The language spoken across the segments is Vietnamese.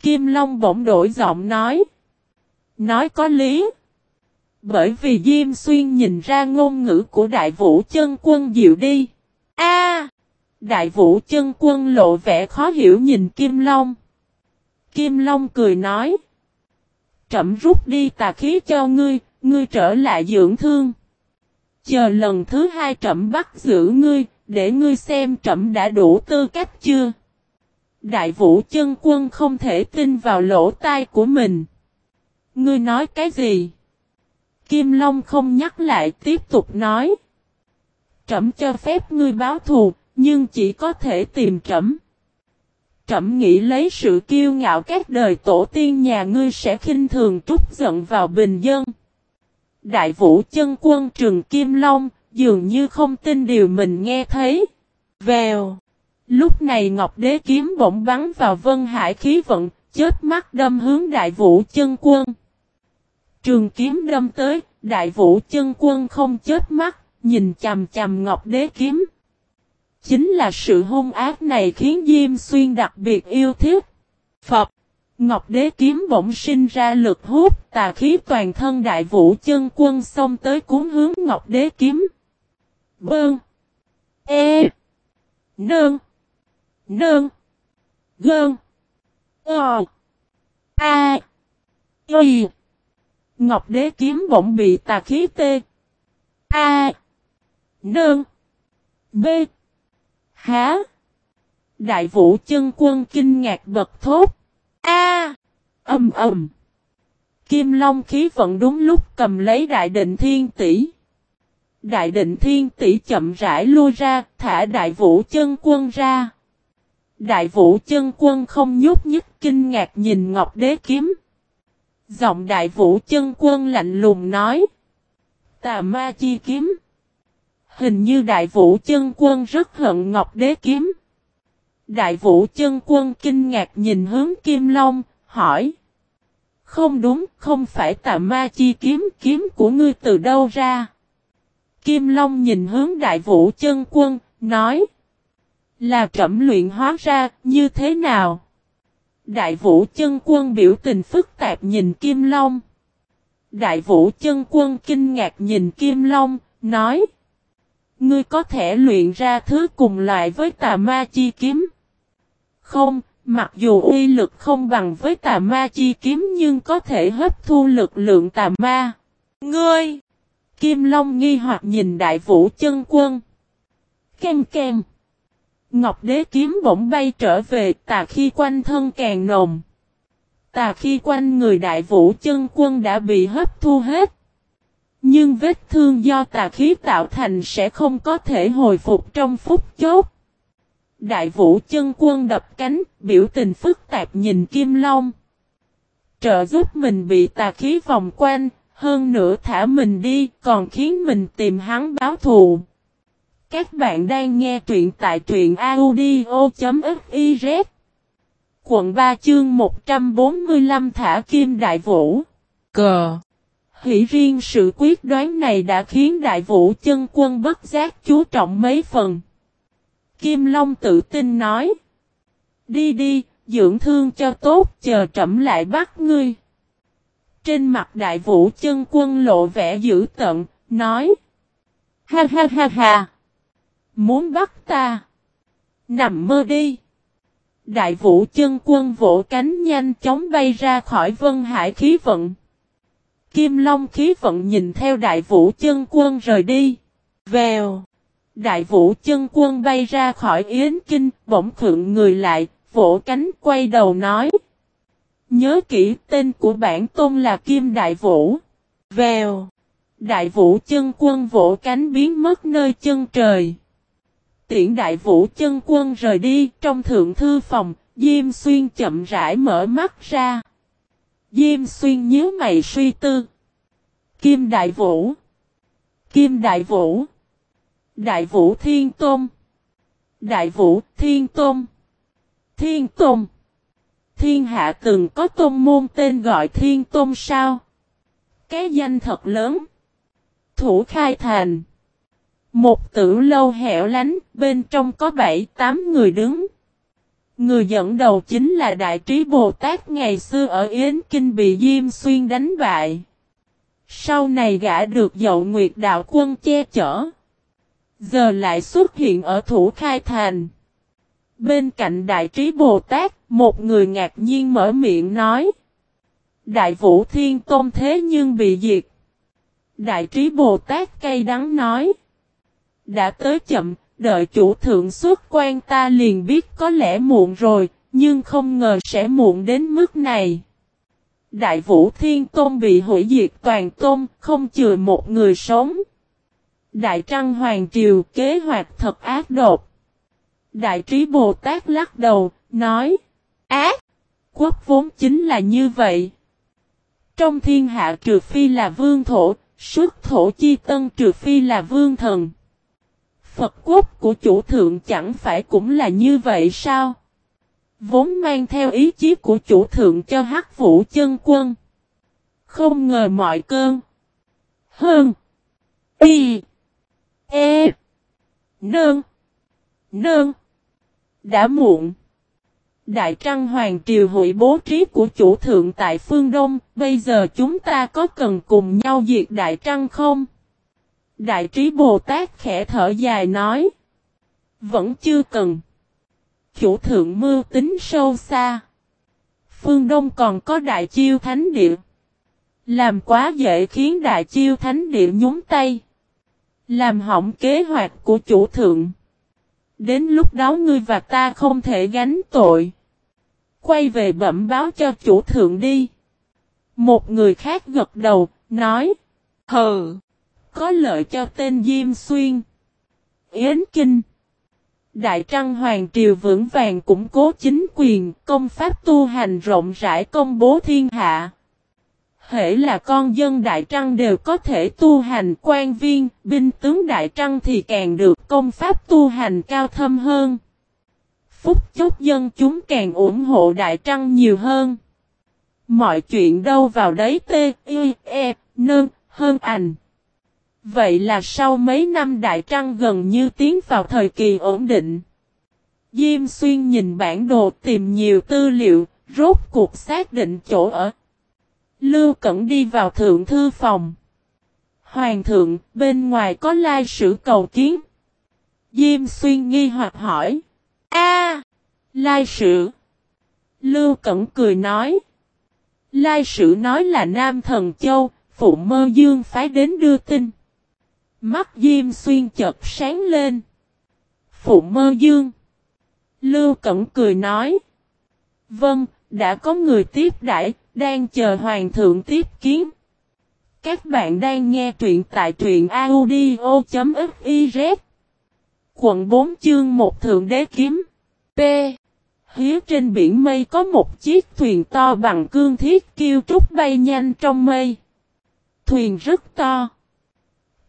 Kim Long bỗng đổi giọng nói. Nói có lý. Bởi vì Diêm Xuyên nhìn ra ngôn ngữ của Đại Vũ chân quân dịu đi. A! Đại Vũ chân quân lộ vẻ khó hiểu nhìn Kim Long. Kim Long cười nói. Trẩm rút đi tà khí cho ngươi, ngươi trở lại dưỡng thương. Chờ lần thứ hai trẩm bắt giữ ngươi, để ngươi xem trẩm đã đủ tư cách chưa. Đại vũ chân quân không thể tin vào lỗ tai của mình. Ngươi nói cái gì? Kim Long không nhắc lại tiếp tục nói. Trẩm cho phép ngươi báo thù, nhưng chỉ có thể tìm trẩm. Trẩm nghĩ lấy sự kiêu ngạo các đời tổ tiên nhà ngươi sẽ khinh thường trút giận vào bình dân. Đại vũ chân quân trường Kim Long, dường như không tin điều mình nghe thấy. Vèo. Lúc này Ngọc Đế kiếm bỗng bắn vào Vân Hải khí vận, chết mắt đâm hướng Đại Vũ chân quân. Trường kiếm đâm tới, Đại Vũ chân quân không chết mắt, nhìn chằm chằm Ngọc Đế kiếm. Chính là sự hung ác này khiến Diêm Xuyên đặc biệt yêu thích. Phật Ngọc Đế kiếm bỗng sinh ra lực hút, tà khí toàn thân Đại Vũ chân quân xông tới cuốn hướng Ngọc Đế kiếm. Bơn. E. Nương. Nương. Gơn. Ờ. A. Y. Ngọc đế kiếm bỗng bị tà khí tê. A. Nương. B. Há. Đại vũ chân quân kinh ngạc bật thốt. A. Âm ầm. Kim Long khí vận đúng lúc cầm lấy đại định thiên tỷ. Đại định thiên tỷ chậm rãi lui ra, thả đại vũ chân quân ra. Đại vũ chân quân không nhúc nhích kinh ngạc nhìn Ngọc Đế kiếm. Giọng đại vũ chân quân lạnh lùng nói. Tà ma chi kiếm. Hình như đại vũ chân quân rất hận Ngọc Đế kiếm. Đại vũ chân quân kinh ngạc nhìn hướng Kim Long, hỏi. Không đúng, không phải tà ma chi kiếm, kiếm của ngươi từ đâu ra? Kim Long nhìn hướng đại vũ chân quân, nói. Là trẩm luyện hóa ra, như thế nào? Đại vũ chân quân biểu tình phức tạp nhìn Kim Long. Đại vũ chân quân kinh ngạc nhìn Kim Long, nói. Ngươi có thể luyện ra thứ cùng loại với tà ma chi kiếm. Không, mặc dù uy lực không bằng với tà ma chi kiếm nhưng có thể hấp thu lực lượng tà ma. Ngươi! Kim Long nghi hoặc nhìn đại vũ chân quân. Kem kem. Ngọc đế kiếm bỗng bay trở về tà khi quanh thân càng nồng. Tà khi quanh người đại vũ chân quân đã bị hấp thu hết. Nhưng vết thương do tà khí tạo thành sẽ không có thể hồi phục trong phút chốt. Đại vũ chân quân đập cánh, biểu tình phức tạp nhìn Kim Long. Trợ giúp mình bị tà khí vòng quanh, hơn nữa thả mình đi, còn khiến mình tìm hắn báo thù. Các bạn đang nghe truyện tại truyện audio.fiz Quận 3 chương 145 thả kim đại vũ. Cờ. Hỷ riêng sự quyết đoán này đã khiến đại vũ chân quân bất giác chú trọng mấy phần. Kim Long tự tin nói. Đi đi, dưỡng thương cho tốt, chờ trẫm lại bắt ngươi. Trên mặt đại vũ chân quân lộ vẻ dữ tận, nói. Ha ha ha ha. Muốn bắt ta. Nằm mơ đi. Đại vũ chân quân vỗ cánh nhanh chóng bay ra khỏi vân hải khí vận. Kim Long khí vận nhìn theo đại vũ chân quân rời đi. Vèo. Đại vũ chân quân bay ra khỏi yến kinh, bỗng thượng người lại, vỗ cánh quay đầu nói. Nhớ kỹ tên của bản tôn là Kim Đại Vũ. Vèo. Đại Vũ chân quân vỗ cánh biến mất nơi chân trời. Tiễn Đại Vũ chân quân rời đi trong thượng thư phòng, Diêm Xuyên chậm rãi mở mắt ra. Diêm Xuyên nhớ mày suy tư. Kim Đại Vũ. Kim Đại Vũ. Đại Vũ Thiên Tôn. Đại Vũ Thiên Tôn. Thiên Tôn. Thiên hạ từng có tôn môn tên gọi Thiên Tôn sao? Cái danh thật lớn. Thủ khai thành. Một tử lâu hẻo lánh, bên trong có bảy tám người đứng. Người dẫn đầu chính là Đại Trí Bồ Tát ngày xưa ở Yến Kinh bị Diêm Xuyên đánh bại. Sau này gã được dậu Nguyệt Đạo Quân che chở. Giờ lại xuất hiện ở Thủ Khai Thành. Bên cạnh Đại Trí Bồ Tát, một người ngạc nhiên mở miệng nói. Đại Vũ Thiên Tôn thế nhưng bị diệt. Đại Trí Bồ Tát cay đắng nói. Đã tới chậm, đợi chủ thượng xuất quan ta liền biết có lẽ muộn rồi, nhưng không ngờ sẽ muộn đến mức này. Đại Vũ Thiên Tôn bị hủy diệt toàn tôn, không chừa một người sống. Đại Trăng Hoàng Triều kế hoạch thật ác độc. Đại Trí Bồ Tát lắc đầu, nói, ác, quốc vốn chính là như vậy. Trong thiên hạ trừ phi là vương thổ, xuất thổ chi tân trừ phi là vương thần. Phật quốc của chủ thượng chẳng phải cũng là như vậy sao? Vốn mang theo ý chí của chủ thượng cho hắc vũ chân quân. Không ngờ mọi cơn. Hơn. Y. E. Nơn. Nơn. Đã muộn. Đại Trăng Hoàng Triều hội bố trí của chủ thượng tại phương Đông, bây giờ chúng ta có cần cùng nhau diệt Đại Trăng không? Đại trí Bồ Tát khẽ thở dài nói. Vẫn chưa cần. Chủ thượng mưu tính sâu xa. Phương Đông còn có Đại Chiêu Thánh Địa. Làm quá dễ khiến Đại Chiêu Thánh Địa nhúng tay. Làm hỏng kế hoạch của chủ thượng. Đến lúc đó ngươi và ta không thể gánh tội. Quay về bẩm báo cho chủ thượng đi. Một người khác gật đầu, nói. Hờ! Có lợi cho tên Diêm Xuyên. Yến Kinh. Đại Trăng Hoàng Triều vững vàng củng cố chính quyền, công pháp tu hành rộng rãi công bố thiên hạ. Hễ là con dân Đại Trăng đều có thể tu hành quan viên, binh tướng Đại Trăng thì càng được công pháp tu hành cao thâm hơn. Phúc chốc dân chúng càng ủng hộ Đại Trăng nhiều hơn. Mọi chuyện đâu vào đấy t, y, e, nơn, hơn ảnh. Vậy là sau mấy năm Đại Trăng gần như tiến vào thời kỳ ổn định. Diêm Xuyên nhìn bản đồ tìm nhiều tư liệu, rốt cuộc xác định chỗ ở. Lưu Cẩn đi vào thượng thư phòng. Hoàng thượng, bên ngoài có lai sử cầu kiến. Diêm Xuyên nghi hoặc hỏi. A, lai sử. Lưu Cẩn cười nói. Lai sử nói là Nam Thần Châu, Phụ Mơ Dương phái đến đưa tin. Mắt Diêm Xuyên chợt sáng lên. Phụ Mơ Dương. Lưu Cẩn cười nói. Vâng, đã có người tiếp đãi, đang chờ Hoàng thượng tiếp kiến. Các bạn đang nghe truyện tại truyện audio.fiz. Quận 4 chương 1 Thượng Đế Kiếm. P. Hiếu trên biển mây có một chiếc thuyền to bằng cương thiết kiêu trúc bay nhanh trong mây. Thuyền rất to.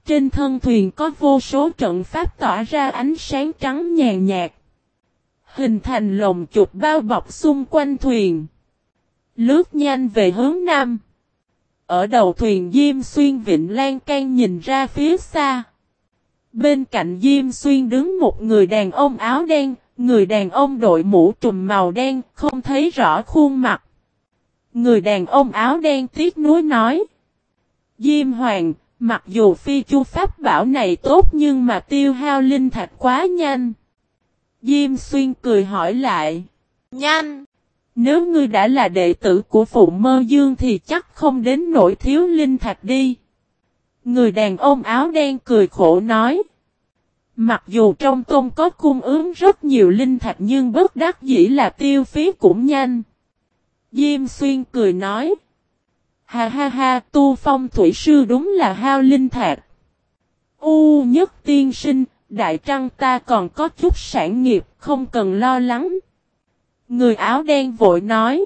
Trên thân thuyền có vô số trận pháp tỏa ra ánh sáng trắng nhàn nhạt. Hình thành lồng chụp bao bọc xung quanh thuyền. Lướt nhanh về hướng nam. Ở đầu thuyền Diêm Xuyên Vịnh Lan Can nhìn ra phía xa. Bên cạnh Diêm Xuyên đứng một người đàn ông áo đen, người đàn ông đội mũ trùm màu đen, không thấy rõ khuôn mặt. Người đàn ông áo đen tiếc nuối nói. Diêm Hoàng, mặc dù phi chu pháp bảo này tốt nhưng mà tiêu hao linh thạch quá nhanh. Diêm Xuyên cười hỏi lại. Nhanh! Nếu ngươi đã là đệ tử của Phụ Mơ Dương thì chắc không đến nỗi thiếu linh thạch đi. Người đàn ông áo đen cười khổ nói. Mặc dù trong tôn có cung ứng rất nhiều linh thạch nhưng bất đắc dĩ là tiêu phí cũng nhanh. Diêm xuyên cười nói. Ha ha ha, tu phong thủy sư đúng là hao linh thạc. U nhất tiên sinh, đại trăng ta còn có chút sản nghiệp, không cần lo lắng. Người áo đen vội nói.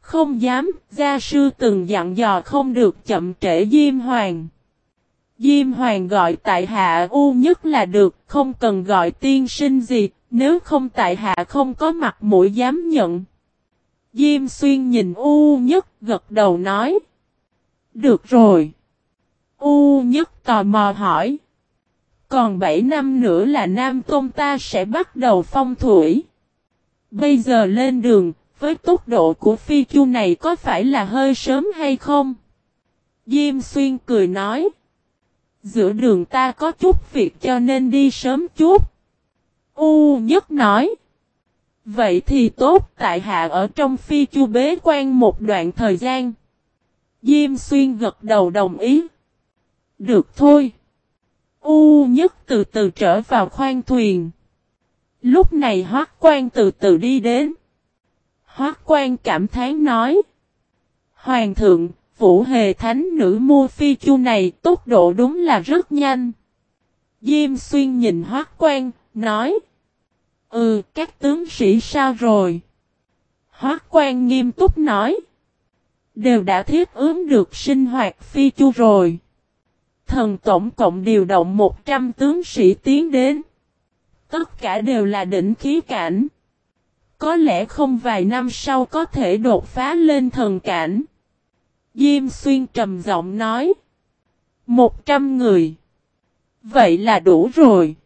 Không dám, gia sư từng dặn dò không được chậm trễ Diêm Hoàng. Diêm Hoàng gọi tại hạ U nhất là được, không cần gọi tiên sinh gì, nếu không tại hạ không có mặt mũi dám nhận. Diêm Xuyên nhìn U nhất gật đầu nói. Được rồi. U nhất tò mò hỏi. Còn 7 năm nữa là Nam Tôn ta sẽ bắt đầu phong thủy. Bây giờ lên đường, với tốc độ của phi chu này có phải là hơi sớm hay không? Diêm xuyên cười nói. Giữa đường ta có chút việc cho nên đi sớm chút. U nhất nói. Vậy thì tốt tại hạ ở trong phi chu bế quan một đoạn thời gian. Diêm xuyên gật đầu đồng ý. Được thôi. U nhất từ từ trở vào khoang thuyền. Lúc này hoác quan từ từ đi đến. Hoác quan cảm thán nói. Hoàng thượng, vũ hề thánh nữ mua phi chu này tốc độ đúng là rất nhanh. Diêm xuyên nhìn hoác quan, nói. Ừ, các sĩ sao rồi? Hoác quan nghiêm túc nói. Đều đã thiết ứng được sinh hoạt phi chu rồi. Thần tổng cộng điều động 100 tướng sĩ tiến đến. Tất cả đều là đỉnh khí cảnh. Có lẽ không vài năm sau có thể đột phá lên thần cảnh. Diêm xuyên trầm giọng nói. 100 người. Vậy là đủ rồi.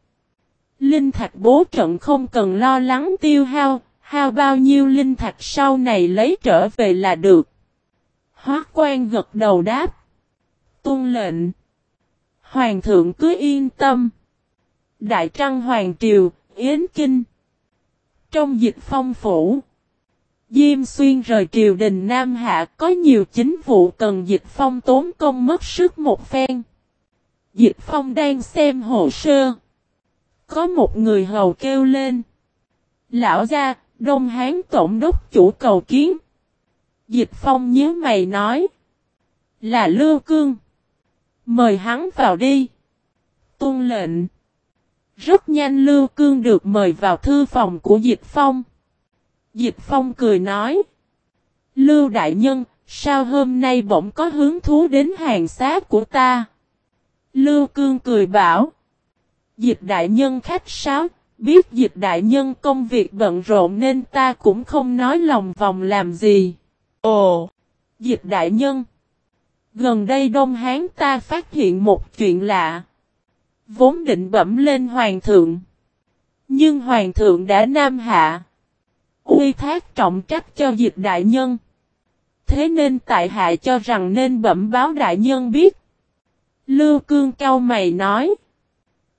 Linh thạch bố trận không cần lo lắng tiêu hao, hao bao nhiêu linh thạch sau này lấy trở về là được. Hóa quan gật đầu đáp. Tôn lệnh. Hoàng thượng cứ yên tâm. Đại trăng Hoàng Triều, Yến Kinh. Trong dịch phong phủ. Diêm xuyên rời triều đình Nam Hạ có nhiều chính vụ cần dịch phong tốn công mất sức một phen. Dịch phong đang xem hồ sơ. Có một người hầu kêu lên. Lão gia, Đông Hán Tổng đốc chủ cầu kiến. Dịch phong nhớ mày nói. Là Lưu Cương. Mời hắn vào đi. Tôn lệnh. Rất nhanh Lưu Cương được mời vào thư phòng của Dịch Phong. Dịch Phong cười nói. Lưu Đại Nhân, sao hôm nay bỗng có hứng thú đến hàng sát của ta? Lưu Cương cười bảo. Dịch Đại Nhân khách sáo, biết Dịch Đại Nhân công việc bận rộn nên ta cũng không nói lòng vòng làm gì. Ồ! Dịch Đại Nhân! Gần đây Đông Hán ta phát hiện một chuyện lạ. Vốn định bẩm lên Hoàng thượng. Nhưng Hoàng thượng đã nam hạ. Uy thác trọng trách cho dịch đại nhân. Thế nên tại hạ cho rằng nên bẩm báo đại nhân biết. Lưu cương cao mày nói.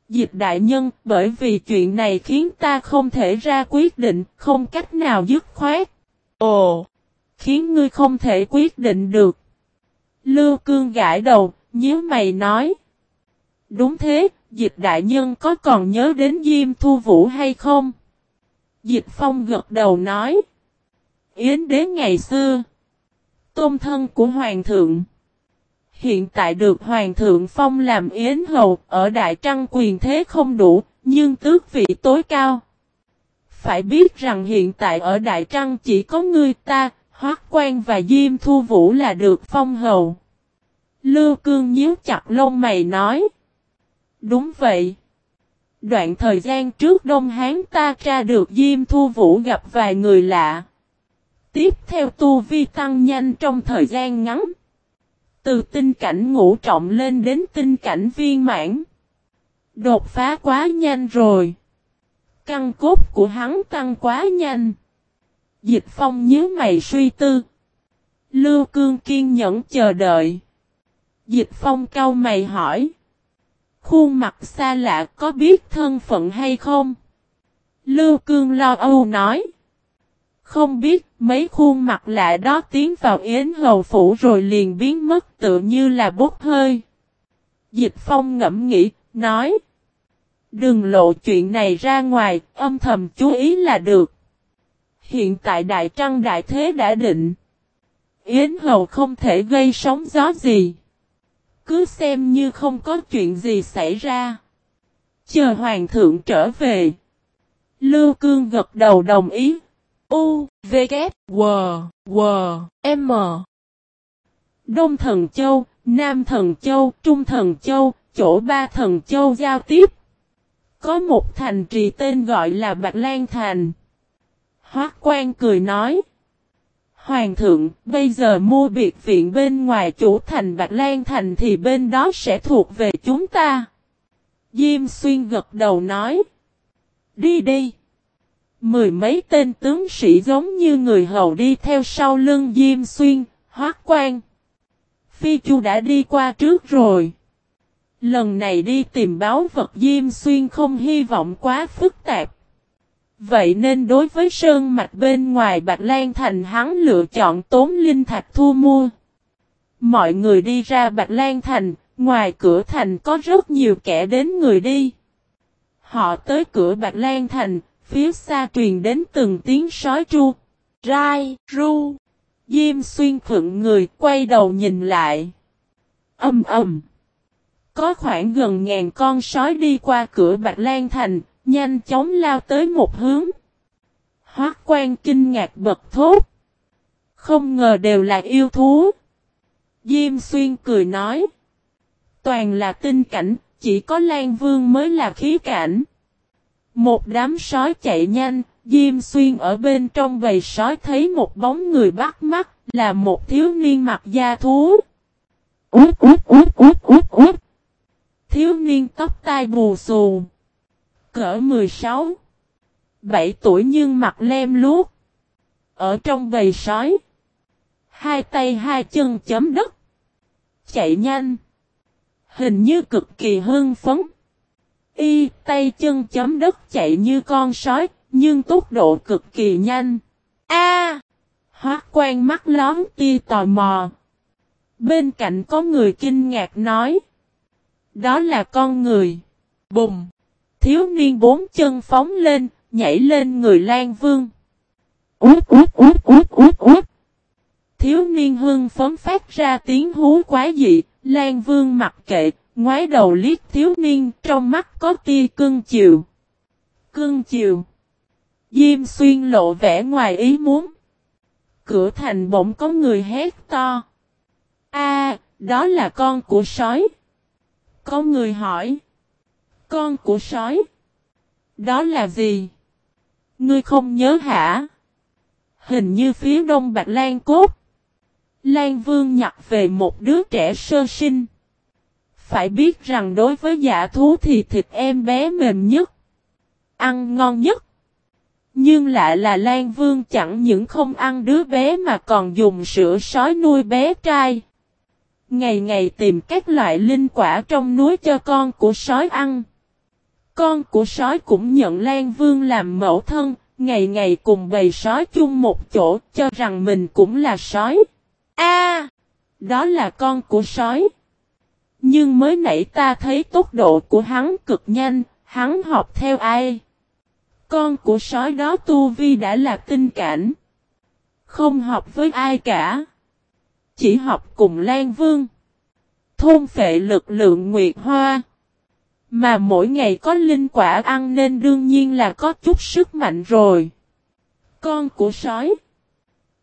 Dịch đại nhân bởi vì chuyện này khiến ta không thể ra quyết định, không cách nào dứt khoát. Ồ! Khiến ngươi không thể quyết định được. Lưu cương gãi đầu, nhíu mày nói. Đúng thế, dịch đại nhân có còn nhớ đến Diêm Thu Vũ hay không? Dịch phong gật đầu nói. Yến đế ngày xưa. Tôn thân của hoàng thượng. Hiện tại được hoàng thượng phong làm yến hầu ở đại trăng quyền thế không đủ, nhưng tước vị tối cao. Phải biết rằng hiện tại ở đại trăng chỉ có người ta, hoác quan và diêm thu vũ là được phong hầu. Lưu cương nhíu chặt lông mày nói. Đúng vậy. Đoạn thời gian trước Đông Hán ta tra được Diêm Thu Vũ gặp vài người lạ. Tiếp theo tu vi tăng nhanh trong thời gian ngắn. Từ tinh cảnh ngũ trọng lên đến tinh cảnh viên mãn. Đột phá quá nhanh rồi. Căn cốt của hắn tăng quá nhanh. Dịch phong nhớ mày suy tư. Lưu cương kiên nhẫn chờ đợi. Dịch phong cau mày hỏi. Khuôn mặt xa lạ có biết thân phận hay không? Lưu Cương lo âu nói. Không biết mấy khuôn mặt lạ đó tiến vào yến hầu phủ rồi liền biến mất tự như là bốc hơi. Dịch phong ngẫm nghĩ, nói. Đừng lộ chuyện này ra ngoài, âm thầm chú ý là được. Hiện tại đại trăng đại thế đã định. Yến hầu không thể gây sóng gió gì. Cứ xem như không có chuyện gì xảy ra. Chờ hoàng thượng trở về. Lưu Cương gật đầu đồng ý. U, V, K, W, W, M. Đông Thần Châu, Nam Thần Châu, Trung Thần Châu, chỗ ba Thần Châu giao tiếp. Có một thành trì tên gọi là Bạch Lan Thành. Hoác quan cười nói. Hoàng thượng, bây giờ mua biệt viện bên ngoài chủ thành Bạch Lan Thành thì bên đó sẽ thuộc về chúng ta. Diêm xuyên gật đầu nói. Đi đi. Mười mấy tên tướng sĩ giống như người hầu đi theo sau lưng Diêm Xuyên, hoác quan. Phi Chu đã đi qua trước rồi. Lần này đi tìm báo vật Diêm Xuyên không hy vọng quá phức tạp. Vậy nên đối với sơn mạch bên ngoài Bạch Lan Thành hắn lựa chọn tốn linh thạch thu mua. Mọi người đi ra Bạch Lan Thành, ngoài cửa thành có rất nhiều kẻ đến người đi. Họ tới cửa Bạch Lan Thành, phía xa truyền đến từng tiếng sói tru, rai, ru. Diêm xuyên phượng người quay đầu nhìn lại. Âm ầm. Có khoảng gần ngàn con sói đi qua cửa Bạch Lan Thành, nhanh chóng lao tới một hướng. Hoác quan kinh ngạc bật thốt. Không ngờ đều là yêu thú. Diêm xuyên cười nói. Toàn là tinh cảnh, chỉ có Lan Vương mới là khí cảnh. Một đám sói chạy nhanh, Diêm Xuyên ở bên trong bầy sói thấy một bóng người bắt mắt, là một thiếu niên mặc da thú. Út út út út út út. Thiếu niên tóc tai bù xù. Cỡ 16. 7 tuổi nhưng mặt lem luốc. Ở trong bầy sói. Hai tay hai chân chấm đất. Chạy nhanh. Hình như cực kỳ hưng phấn. Y tay chân chấm đất chạy như con sói, nhưng tốc độ cực kỳ nhanh. A! À, Hoác quan mắt lón tia tò mò. Bên cạnh có người kinh ngạc nói. Đó là con người. Bùng! Thiếu niên bốn chân phóng lên, nhảy lên người Lan Vương. Út út út út út út. Thiếu niên hưng phấn phát ra tiếng hú quá dị, Lan Vương mặc kệ, ngoái đầu liếc thiếu niên, trong mắt có tia cưng chiều. Cưng chiều. Diêm xuyên lộ vẻ ngoài ý muốn. Cửa thành bỗng có người hét to. A, đó là con của sói. Có người hỏi. Con của sói. Đó là gì? Ngươi không nhớ hả? Hình như phía đông Bạch Lan Cốt. Lan Vương nhặt về một đứa trẻ sơ sinh. Phải biết rằng đối với dạ thú thì thịt em bé mềm nhất. Ăn ngon nhất. Nhưng lại là Lan Vương chẳng những không ăn đứa bé mà còn dùng sữa sói nuôi bé trai. Ngày ngày tìm các loại linh quả trong núi cho con của sói ăn. Con của sói cũng nhận Lan Vương làm mẫu thân, ngày ngày cùng bầy sói chung một chỗ cho rằng mình cũng là sói. A, Đó là con của sói. Nhưng mới nãy ta thấy tốc độ của hắn cực nhanh, hắn học theo ai? Con của sói đó tu vi đã là tinh cảnh. Không học với ai cả. Chỉ học cùng Lan Vương. Thôn phệ lực lượng Nguyệt Hoa. Mà mỗi ngày có linh quả ăn nên đương nhiên là có chút sức mạnh rồi. Con của sói.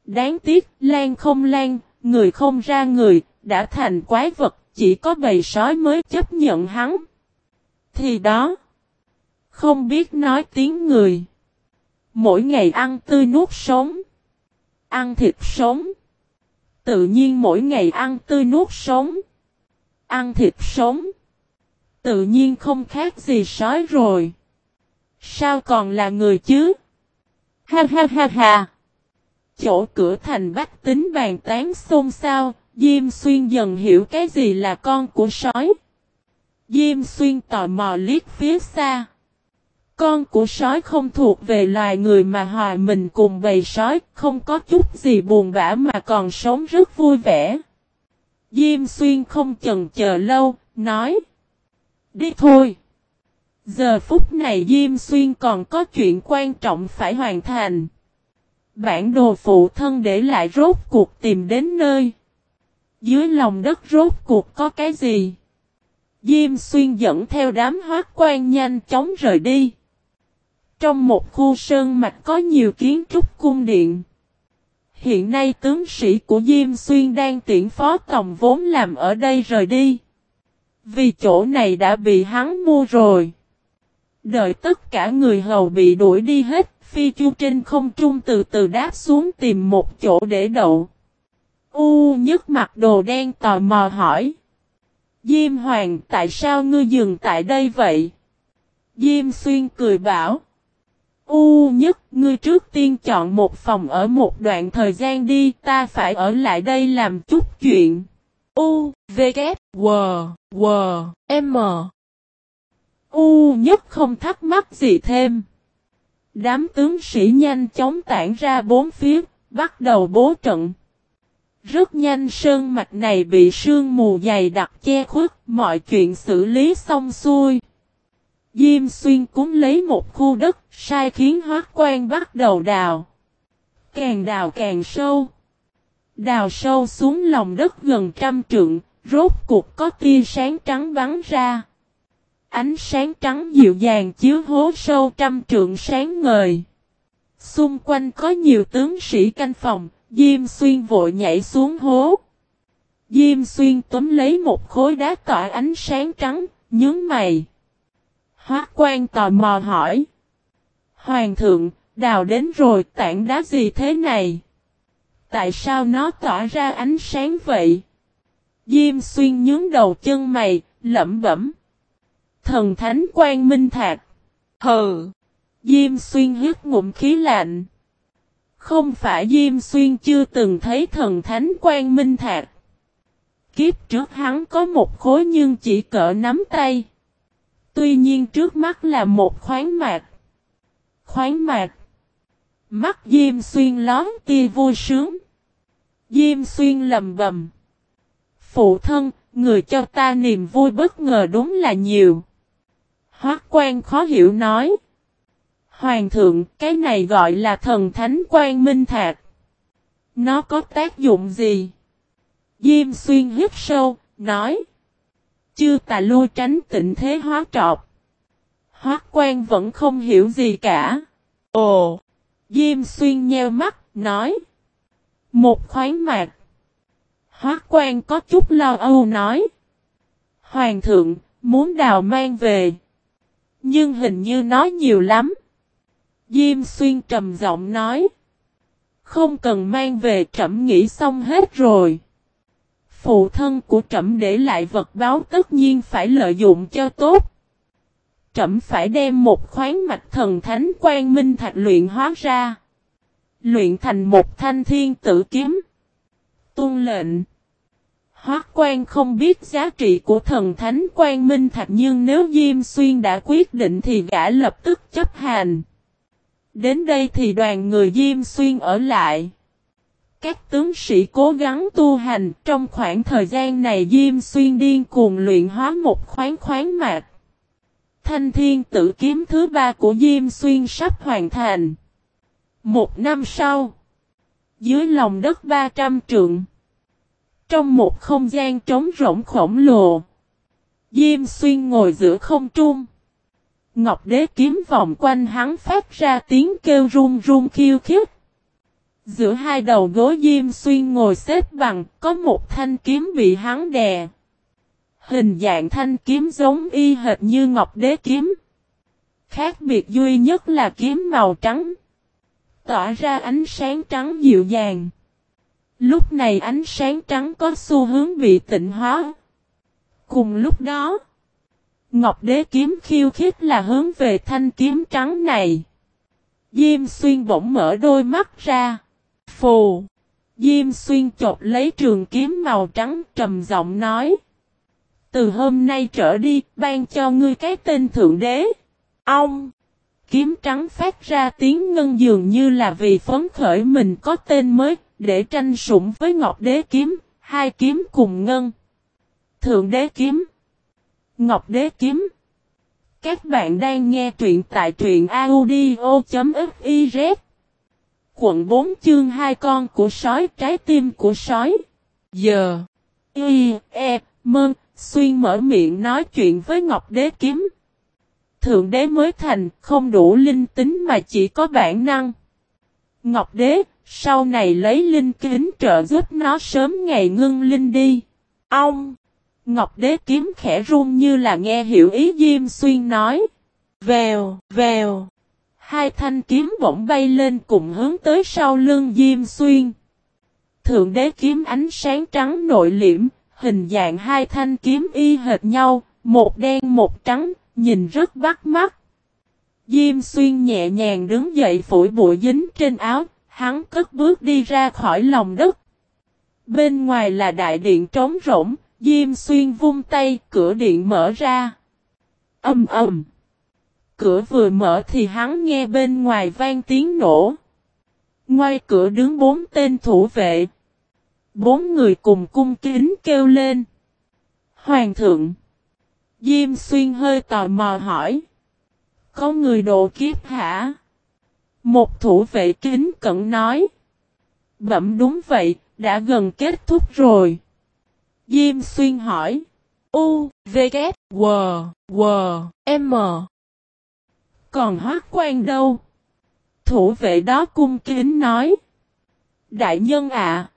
Đáng tiếc, Lan không Lan, người không ra người, đã thành quái vật, chỉ có bầy sói mới chấp nhận hắn. Thì đó, không biết nói tiếng người. Mỗi ngày ăn tươi nuốt sống. Ăn thịt sống. Tự nhiên mỗi ngày ăn tươi nuốt sống. Ăn thịt sống. Tự nhiên không khác gì sói rồi. Sao còn là người chứ? Ha ha ha ha. Chỗ cửa thành bách tính bàn tán xôn xao, Diêm Xuyên dần hiểu cái gì là con của sói. Diêm Xuyên tò mò liếc phía xa. Con của sói không thuộc về loài người mà hòa mình cùng bầy sói, không có chút gì buồn bã mà còn sống rất vui vẻ. Diêm Xuyên không chần chờ lâu, nói. Đi thôi. Giờ phút này Diêm Xuyên còn có chuyện quan trọng phải hoàn thành. Bản đồ phụ thân để lại rốt cuộc tìm đến nơi. Dưới lòng đất rốt cuộc có cái gì? Diêm xuyên dẫn theo đám hoác quan nhanh chóng rời đi. Trong một khu sơn mạch có nhiều kiến trúc cung điện. Hiện nay tướng sĩ của Diêm Xuyên đang tiễn phó tổng vốn làm ở đây rời đi. Vì chỗ này đã bị hắn mua rồi. Đợi tất cả người hầu bị đuổi đi hết, phi chu trên không trung từ từ đáp xuống tìm một chỗ để đậu. U nhất mặt đồ đen tò mò hỏi. Diêm Hoàng tại sao ngươi dừng tại đây vậy? Diêm Xuyên cười bảo. U nhất, ngươi trước tiên chọn một phòng ở một đoạn thời gian đi, ta phải ở lại đây làm chút chuyện. U, V, K, W, W, M. U nhất không thắc mắc gì thêm. Đám tướng sĩ nhanh chóng tản ra bốn phía, bắt đầu bố trận. Rất nhanh sơn mạch này bị sương mù dày đặc che khuất, mọi chuyện xử lý xong xuôi. Diêm xuyên cúng lấy một khu đất, sai khiến hoác quan bắt đầu đào. Càng đào càng sâu. Đào sâu xuống lòng đất gần trăm trượng, rốt cuộc có tia sáng trắng bắn ra. Ánh sáng trắng dịu dàng chiếu hố sâu trăm trượng sáng ngời. Xung quanh có nhiều tướng sĩ canh phòng, Diêm Xuyên vội nhảy xuống hố. Diêm Xuyên túm lấy một khối đá tỏa ánh sáng trắng, nhướng mày. Hoác quan tò mò hỏi. Hoàng thượng, đào đến rồi tảng đá gì thế này? Tại sao nó tỏa ra ánh sáng vậy? Diêm xuyên nhướng đầu chân mày, lẩm bẩm. Thần thánh quan minh thạc. Hừ. Diêm xuyên hít ngụm khí lạnh. Không phải Diêm xuyên chưa từng thấy thần thánh quan minh thạc. Kiếp trước hắn có một khối nhưng chỉ cỡ nắm tay. Tuy nhiên trước mắt là một khoáng mạc. Khoáng mạc. Mắt Diêm Xuyên lón tia vui sướng. Diêm Xuyên lầm bầm. Phụ thân, người cho ta niềm vui bất ngờ đúng là nhiều. Hoác quan khó hiểu nói. Hoàng thượng, cái này gọi là thần thánh quan minh thạc. Nó có tác dụng gì? Diêm xuyên hít sâu, nói. Chưa tà lui tránh tịnh thế hóa trọc. Hóa quan vẫn không hiểu gì cả. Ồ! Diêm xuyên nheo mắt, nói. Một khoáng mạc. Hóa quan có chút lo âu nói. Hoàng thượng, muốn đào mang về. Nhưng hình như nói nhiều lắm. Diêm xuyên trầm giọng nói. Không cần mang về trẫm nghĩ xong hết rồi. Phụ thân của trẫm để lại vật báo tất nhiên phải lợi dụng cho tốt. Trẫm phải đem một khoáng mạch thần thánh quan minh thạch luyện hóa ra. Luyện thành một thanh thiên tử kiếm. Tuân lệnh. Hóa quan không biết giá trị của thần thánh quan minh thạch nhưng nếu Diêm Xuyên đã quyết định thì gã lập tức chấp hành. Đến đây thì đoàn người Diêm Xuyên ở lại. Các tướng sĩ cố gắng tu hành trong khoảng thời gian này Diêm Xuyên điên cuồng luyện hóa một khoáng khoáng mạc. Thanh thiên tử kiếm thứ ba của Diêm Xuyên sắp hoàn thành. Một năm sau, dưới lòng đất 300 trượng, trong một không gian trống rỗng khổng lồ, Diêm Xuyên ngồi giữa không trung. Ngọc đế kiếm vòng quanh hắn phát ra tiếng kêu run run khiêu khích. Giữa hai đầu gối Diêm Xuyên ngồi xếp bằng, có một thanh kiếm bị hắn đè. Hình dạng thanh kiếm giống y hệt như ngọc đế kiếm. Khác biệt duy nhất là kiếm màu trắng. Tỏa ra ánh sáng trắng dịu dàng. Lúc này ánh sáng trắng có xu hướng bị tịnh hóa. Cùng lúc đó, Ngọc đế kiếm khiêu khích là hướng về thanh kiếm trắng này. Diêm xuyên bỗng mở đôi mắt ra. Phù. Diêm xuyên chột lấy trường kiếm màu trắng trầm giọng nói. Từ hôm nay trở đi, ban cho ngươi cái tên thượng đế. Ông! Kiếm trắng phát ra tiếng ngân dường như là vì phấn khởi mình có tên mới, để tranh sủng với ngọc đế kiếm, hai kiếm cùng ngân. Thượng đế kiếm. Ngọc đế kiếm. Các bạn đang nghe truyện tại truyện audio.fiz Quận 4 chương hai con của sói trái tim của sói. Giờ. Y, E, Mơn, Xuyên mở miệng nói chuyện với Ngọc Đế Kiếm. Thượng đế mới thành, không đủ linh tính mà chỉ có bản năng. Ngọc Đế, sau này lấy linh kính trợ giúp nó sớm ngày ngưng linh đi. Ông! Ngọc Đế kiếm khẽ run như là nghe hiểu ý Diêm Xuyên nói. Vèo, vèo. Hai thanh kiếm bỗng bay lên cùng hướng tới sau lưng Diêm Xuyên. Thượng đế kiếm ánh sáng trắng nội liễm, hình dạng hai thanh kiếm y hệt nhau, một đen một trắng, nhìn rất bắt mắt. Diêm xuyên nhẹ nhàng đứng dậy phủi bụi dính trên áo, hắn cất bước đi ra khỏi lòng đất. Bên ngoài là đại điện trống rỗng, Diêm xuyên vung tay, cửa điện mở ra. Âm ầm. Cửa vừa mở thì hắn nghe bên ngoài vang tiếng nổ. Ngoài cửa đứng bốn tên thủ vệ. Bốn người cùng cung kính kêu lên. Hoàng thượng. Diêm xuyên hơi tò mò hỏi. Có người độ kiếp hả? Một thủ vệ kính cẩn nói. Bẩm đúng vậy, đã gần kết thúc rồi. Diêm xuyên hỏi. U, V, K, W, W, M. Còn hoác quan đâu? Thủ vệ đó cung kính nói. Đại nhân ạ.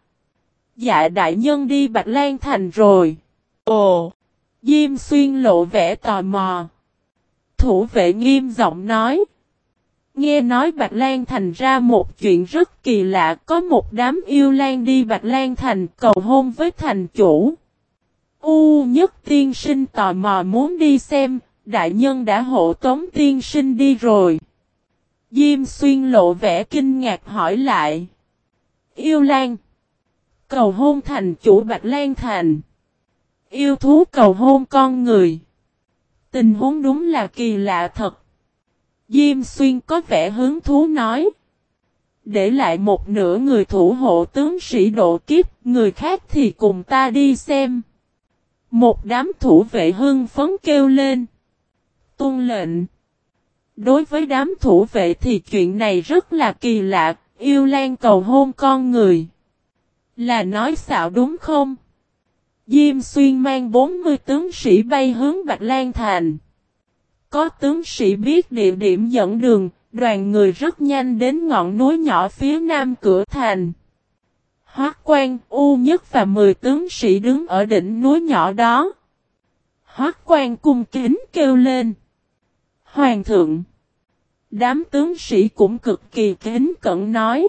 Dạ đại nhân đi Bạch Lan Thành rồi. Ồ. Diêm xuyên lộ vẻ tò mò. Thủ vệ nghiêm giọng nói. Nghe nói Bạch Lan Thành ra một chuyện rất kỳ lạ, có một đám yêu lan đi Bạch Lan Thành cầu hôn với thành chủ. U nhất tiên sinh tò mò muốn đi xem, đại nhân đã hộ tống tiên sinh đi rồi. Diêm xuyên lộ vẻ kinh ngạc hỏi lại. Yêu Lan. Cầu hôn thành chủ Bạch Lan Thành. Yêu thú cầu hôn con người. Tình huống đúng là kỳ lạ thật. Diêm xuyên có vẻ hứng thú nói. Để lại một nửa người thủ hộ tướng sĩ độ kiếp, người khác thì cùng ta đi xem. Một đám thủ vệ hưng phấn kêu lên. Tôn lệnh. Đối với đám thủ vệ thì chuyện này rất là kỳ lạ, yêu lan cầu hôn con người. Là nói xạo đúng không? Diêm xuyên mang 40 tướng sĩ bay hướng Bạch Lan Thành. Có tướng sĩ biết địa điểm dẫn đường, đoàn người rất nhanh đến ngọn núi nhỏ phía nam cửa thành. Hoác quan, U nhất và 10 tướng sĩ đứng ở đỉnh núi nhỏ đó. Hoác quan cung kính kêu lên. Hoàng thượng. Đám tướng sĩ cũng cực kỳ kính cẩn nói.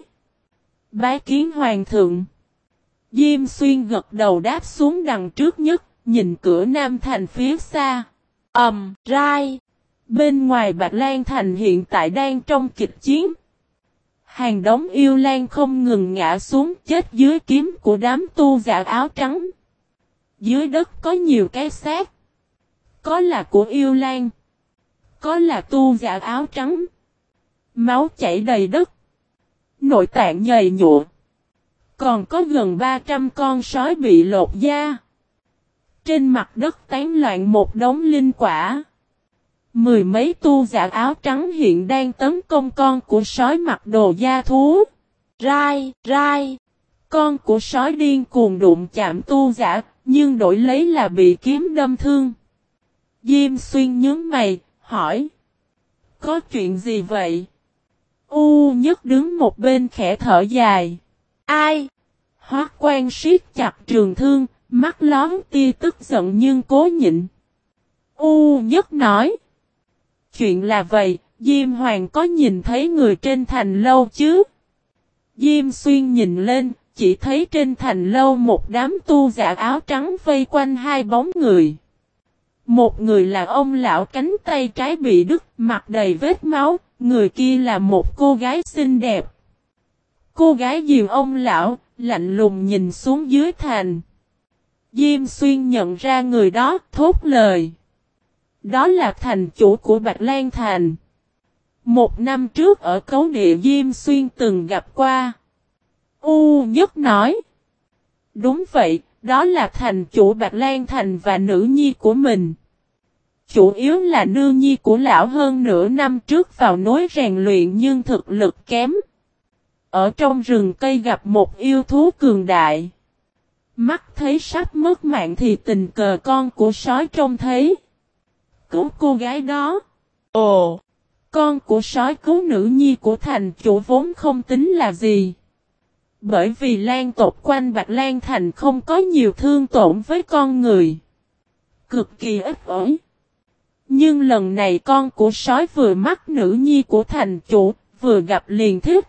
Bái kiến hoàng thượng. Diêm xuyên gật đầu đáp xuống đằng trước nhất, nhìn cửa nam thành phía xa. Ẩm, um, rai. Bên ngoài Bạch Lan Thành hiện tại đang trong kịch chiến. Hàng đống yêu lan không ngừng ngã xuống chết dưới kiếm của đám tu giả áo trắng. Dưới đất có nhiều cái xác. Có là của yêu lan. Có là tu giả áo trắng. Máu chảy đầy đất. Nội tạng nhầy nhụa. Còn có gần 300 con sói bị lột da. Trên mặt đất tán loạn một đống linh quả. Mười mấy tu giả áo trắng hiện đang tấn công con của sói mặc đồ da thú. Rai, rai. Con của sói điên cuồng đụng chạm tu giả, nhưng đổi lấy là bị kiếm đâm thương. Diêm xuyên nhớ mày, hỏi. Có chuyện gì vậy? U nhất đứng một bên khẽ thở dài. Ai? Hóa quan siết chặt trường thương, mắt lón tia tức giận nhưng cố nhịn. U nhất nói. Chuyện là vậy, Diêm Hoàng có nhìn thấy người trên thành lâu chứ? Diêm Xuyên nhìn lên, chỉ thấy trên thành lâu một đám tu giả áo trắng vây quanh hai bóng người. Một người là ông lão cánh tay trái bị đứt, mặt đầy vết máu, người kia là một cô gái xinh đẹp. Cô gái dìu ông lão, lạnh lùng nhìn xuống dưới thành. Diêm xuyên nhận ra người đó, thốt lời. Đó là thành chủ của Bạch Lan Thành. Một năm trước ở cấu địa Diêm Xuyên từng gặp qua. U nhất nói. Đúng vậy, đó là thành chủ Bạch Lan Thành và nữ nhi của mình. Chủ yếu là nương nhi của lão hơn nửa năm trước vào nối rèn luyện nhưng thực lực kém. Ở trong rừng cây gặp một yêu thú cường đại. Mắt thấy sắp mất mạng thì tình cờ con của sói trông thấy. Cứu cô gái đó. Ồ, con của sói cứu nữ nhi của thành chủ vốn không tính là gì. Bởi vì lan tộc quanh Bạch Lan Thành không có nhiều thương tổn với con người. Cực kỳ ít ỏi. Nhưng lần này con của sói vừa mắc nữ nhi của thành chủ, vừa gặp liền thích.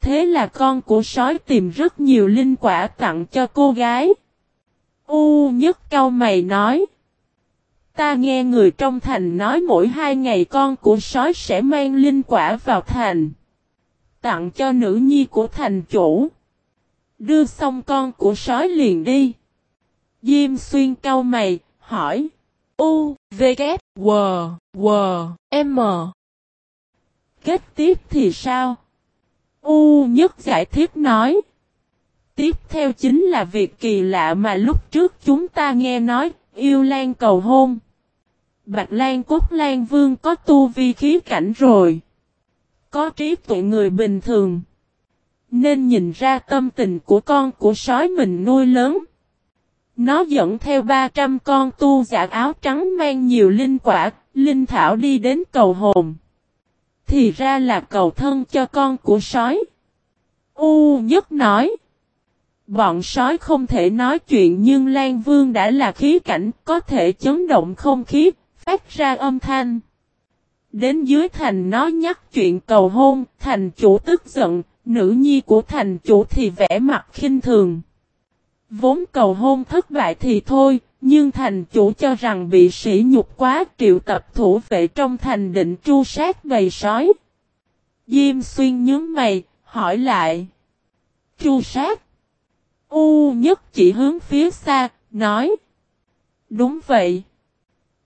Thế là con của sói tìm rất nhiều linh quả tặng cho cô gái. U nhất cao mày nói. Ta nghe người trong thành nói mỗi hai ngày con của sói sẽ mang linh quả vào thành. Tặng cho nữ nhi của thành chủ. Đưa xong con của sói liền đi. Diêm xuyên cau mày, hỏi. U, V, K, W, W, M. Kết tiếp thì sao? U nhất giải thích nói. Tiếp theo chính là việc kỳ lạ mà lúc trước chúng ta nghe nói, yêu lan cầu hôn. Bạch Lan Cốt Lan Vương có tu vi khí cảnh rồi. Có trí tuệ người bình thường. Nên nhìn ra tâm tình của con của sói mình nuôi lớn. Nó dẫn theo 300 con tu giả áo trắng mang nhiều linh quả, linh thảo đi đến cầu hồn. Thì ra là cầu thân cho con của sói. U nhất nói. Bọn sói không thể nói chuyện nhưng Lan Vương đã là khí cảnh, có thể chấn động không khí, phát ra âm thanh. Đến dưới thành nó nhắc chuyện cầu hôn, thành chủ tức giận, nữ nhi của thành chủ thì vẽ mặt khinh thường. Vốn cầu hôn thất bại thì thôi, nhưng thành chủ cho rằng bị sỉ nhục quá triệu tập thủ vệ trong thành định tru sát bầy sói. Diêm xuyên nhớ mày, hỏi lại. Tru sát. U nhất chỉ hướng phía xa, nói. Đúng vậy.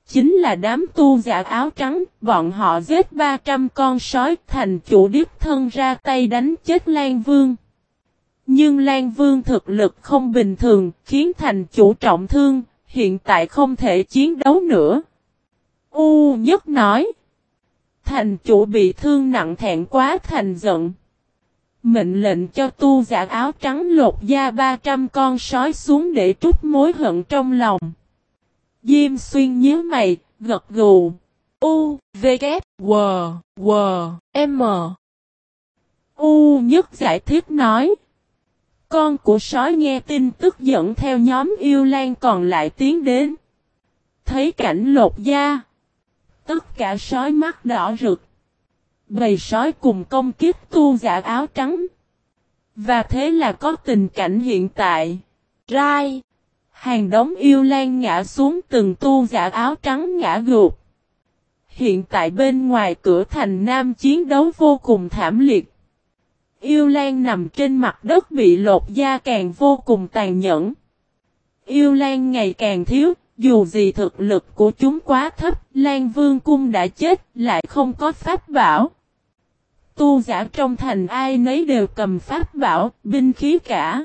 Chính là đám tu giả áo trắng, bọn họ giết 300 con sói thành chủ điếp thân ra tay đánh chết Lan Vương. Nhưng Lan Vương thực lực không bình thường, khiến thành chủ trọng thương, hiện tại không thể chiến đấu nữa. U nhất nói. Thành chủ bị thương nặng thẹn quá thành giận. Mệnh lệnh cho tu giả áo trắng lột da 300 con sói xuống để trút mối hận trong lòng. Diêm xuyên nhớ mày, gật gù. U, V, K, W, W, M. U nhất giải thích nói. Con của sói nghe tin tức dẫn theo nhóm yêu lan còn lại tiến đến. Thấy cảnh lột da. Tất cả sói mắt đỏ rực. Bầy sói cùng công kiếp tu giả áo trắng. Và thế là có tình cảnh hiện tại. Rai. Hàng đống yêu lan ngã xuống từng tu giả áo trắng ngã gục. Hiện tại bên ngoài cửa thành nam chiến đấu vô cùng thảm liệt. Yêu Lan nằm trên mặt đất bị lột da càng vô cùng tàn nhẫn. Yêu Lan ngày càng thiếu, dù gì thực lực của chúng quá thấp, Lan Vương Cung đã chết, lại không có pháp bảo. Tu giả trong thành ai nấy đều cầm pháp bảo, binh khí cả.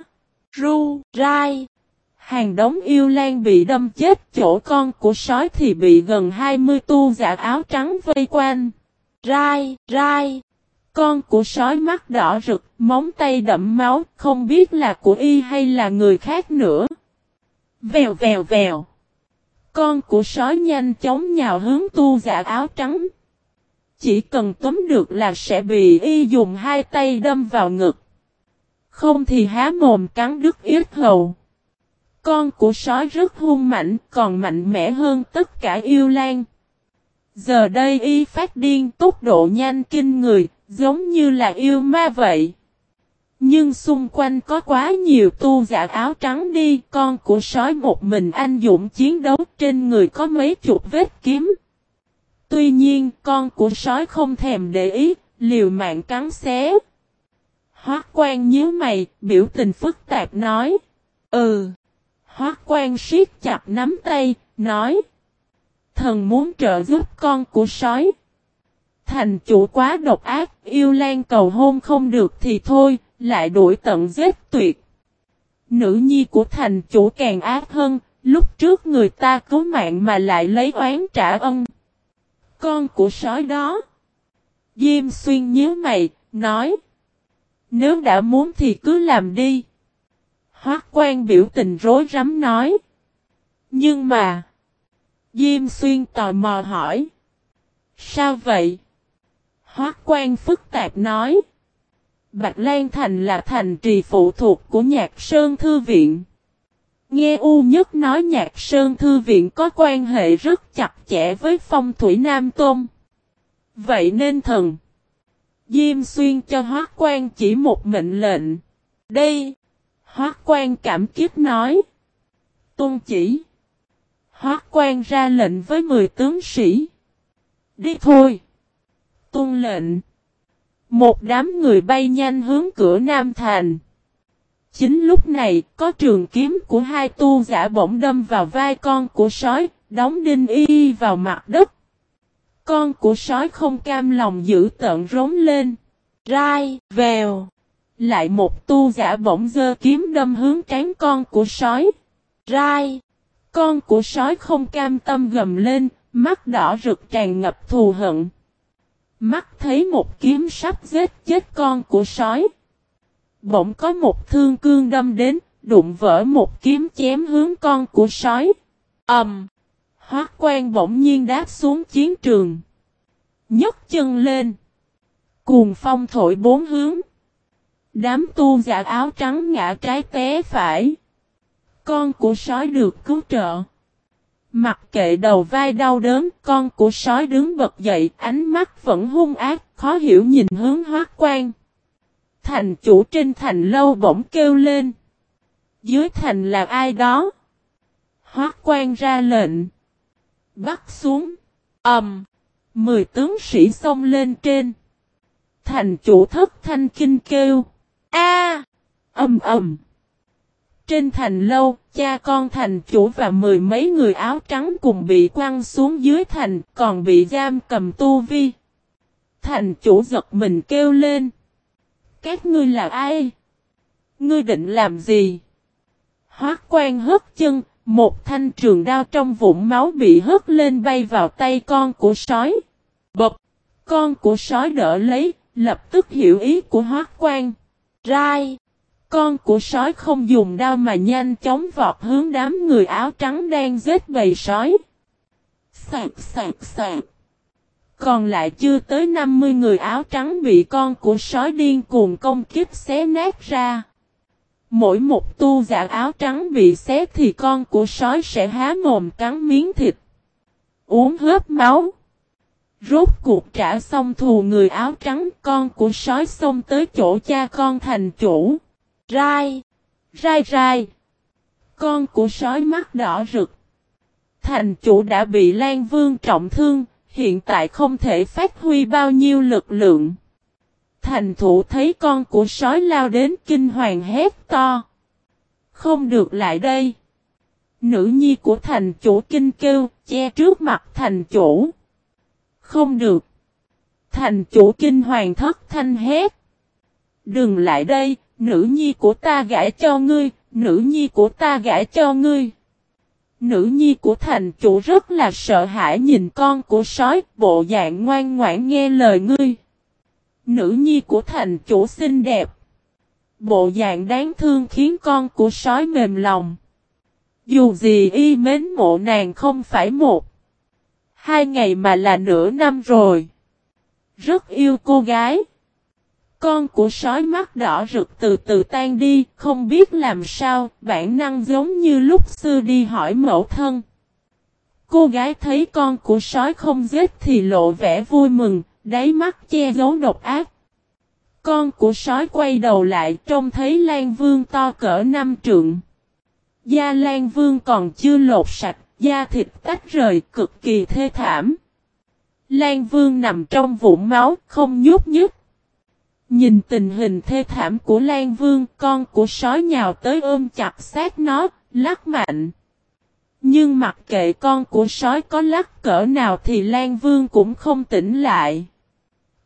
Ru, Rai. Hàng đống yêu lan bị đâm chết chỗ con của sói thì bị gần 20 tu giả áo trắng vây quanh. Rai, Rai. Con của sói mắt đỏ rực, móng tay đậm máu, không biết là của y hay là người khác nữa. Vèo vèo vèo. Con của sói nhanh chóng nhào hướng tu giả áo trắng. Chỉ cần túm được là sẽ bị y dùng hai tay đâm vào ngực. Không thì há mồm cắn đứt yết hầu. Con của sói rất hung mạnh, còn mạnh mẽ hơn tất cả yêu lan. Giờ đây y phát điên tốc độ nhanh kinh người, giống như là yêu ma vậy. Nhưng xung quanh có quá nhiều tu giả áo trắng đi, con của sói một mình anh dũng chiến đấu trên người có mấy chục vết kiếm. Tuy nhiên, con của sói không thèm để ý, liều mạng cắn xé. Hoác quan nhíu mày, biểu tình phức tạp nói. Ừ. Hoác quan siết chặt nắm tay, nói. Thần muốn trợ giúp con của sói. Thành chủ quá độc ác, yêu lan cầu hôn không được thì thôi, lại đuổi tận giết tuyệt. Nữ nhi của thành chủ càng ác hơn, lúc trước người ta cứu mạng mà lại lấy oán trả ân. Con của sói đó. Diêm xuyên nhớ mày, nói. Nếu đã muốn thì cứ làm đi. Hoác quan biểu tình rối rắm nói. Nhưng mà. Diêm xuyên tò mò hỏi. Sao vậy? Hoác quan phức tạp nói. Bạch Lan Thành là thành trì phụ thuộc của Nhạc Sơn Thư Viện. Nghe U Nhất nói Nhạc Sơn Thư Viện có quan hệ rất chặt chẽ với phong thủy Nam Tôn. Vậy nên thần. Diêm xuyên cho Hoác quan chỉ một mệnh lệnh. Đây. Hoác quan cảm kiếp nói. Tôn chỉ. Hoác quan ra lệnh với 10 tướng sĩ. Đi thôi. tôn lệnh. Một đám người bay nhanh hướng cửa Nam Thành. Chính lúc này, có trường kiếm của hai tu giả bỗng đâm vào vai con của sói, đóng đinh y vào mặt đất. Con của sói không cam lòng giữ tận rống lên. Rai, vèo. Lại một tu giả bỗng dơ kiếm đâm hướng trán con của sói. Rai. Con của sói không cam tâm gầm lên, mắt đỏ rực tràn ngập thù hận. Mắt thấy một kiếm sắp giết chết con của sói. Bỗng có một thương cương đâm đến, đụng vỡ một kiếm chém hướng con của sói. ầm, um, Hoác quan bỗng nhiên đáp xuống chiến trường. nhấc chân lên. Cuồng phong thổi bốn hướng. Đám tu giả áo trắng ngã trái té phải. Con của sói được cứu trợ. Mặc kệ đầu vai đau đớn, con của sói đứng bật dậy, ánh mắt vẫn hung ác, khó hiểu nhìn hướng hoác quan. Thành chủ trên thành lâu bỗng kêu lên. Dưới thành là ai đó? Hoác quan ra lệnh. Bắt xuống. ầm, um, Mười tướng sĩ xông lên trên. Thành chủ thất thanh kinh kêu. A! Ầm ầm. Trên thành lâu, cha con thành chủ và mười mấy người áo trắng cùng bị quăng xuống dưới thành, còn bị giam cầm tu vi. Thành chủ giật mình kêu lên. Các ngươi là ai? Ngươi định làm gì? Hoác quan hất chân, một thanh trường đao trong vũng máu bị hất lên bay vào tay con của sói. Bập! Con của sói đỡ lấy, lập tức hiểu ý của hoác quan. Rai! Con của sói không dùng đao mà nhanh chóng vọt hướng đám người áo trắng đang giết bầy sói. Sạc sạc sạc. Còn lại chưa tới 50 người áo trắng bị con của sói điên cuồng công kiếp xé nát ra. Mỗi một tu giả áo trắng bị xé thì con của sói sẽ há mồm cắn miếng thịt. Uống hớp máu. Rốt cuộc trả xong thù người áo trắng con của sói xông tới chỗ cha con thành chủ. Rai! Rai rai! Con của sói mắt đỏ rực. Thành chủ đã bị Lan Vương trọng thương, hiện tại không thể phát huy bao nhiêu lực lượng. Thành thủ thấy con của sói lao đến kinh hoàng hét to. Không được lại đây. Nữ nhi của thành chủ kinh kêu, che trước mặt thành chủ. Không được. Thành chủ kinh hoàng thất thanh hét. Đừng lại đây, nữ nhi của ta gãi cho ngươi, nữ nhi của ta gãi cho ngươi. Nữ nhi của thành chủ rất là sợ hãi nhìn con của sói, bộ dạng ngoan ngoãn nghe lời ngươi. Nữ nhi của thành chủ xinh đẹp. Bộ dạng đáng thương khiến con của sói mềm lòng. Dù gì y mến mộ nàng không phải một. Hai ngày mà là nửa năm rồi. Rất yêu cô gái. Con của sói mắt đỏ rực từ từ tan đi, không biết làm sao, bản năng giống như lúc xưa đi hỏi mẫu thân. Cô gái thấy con của sói không giết thì lộ vẻ vui mừng, đáy mắt che giấu độc ác. Con của sói quay đầu lại trông thấy Lan Vương to cỡ năm trượng. Da Lan Vương còn chưa lột sạch, da thịt tách rời cực kỳ thê thảm. Lan Vương nằm trong vũng máu, không nhúc nhích. Nhìn tình hình thê thảm của Lan Vương, con của sói nhào tới ôm chặt sát nó, lắc mạnh. Nhưng mặc kệ con của sói có lắc cỡ nào thì Lan Vương cũng không tỉnh lại.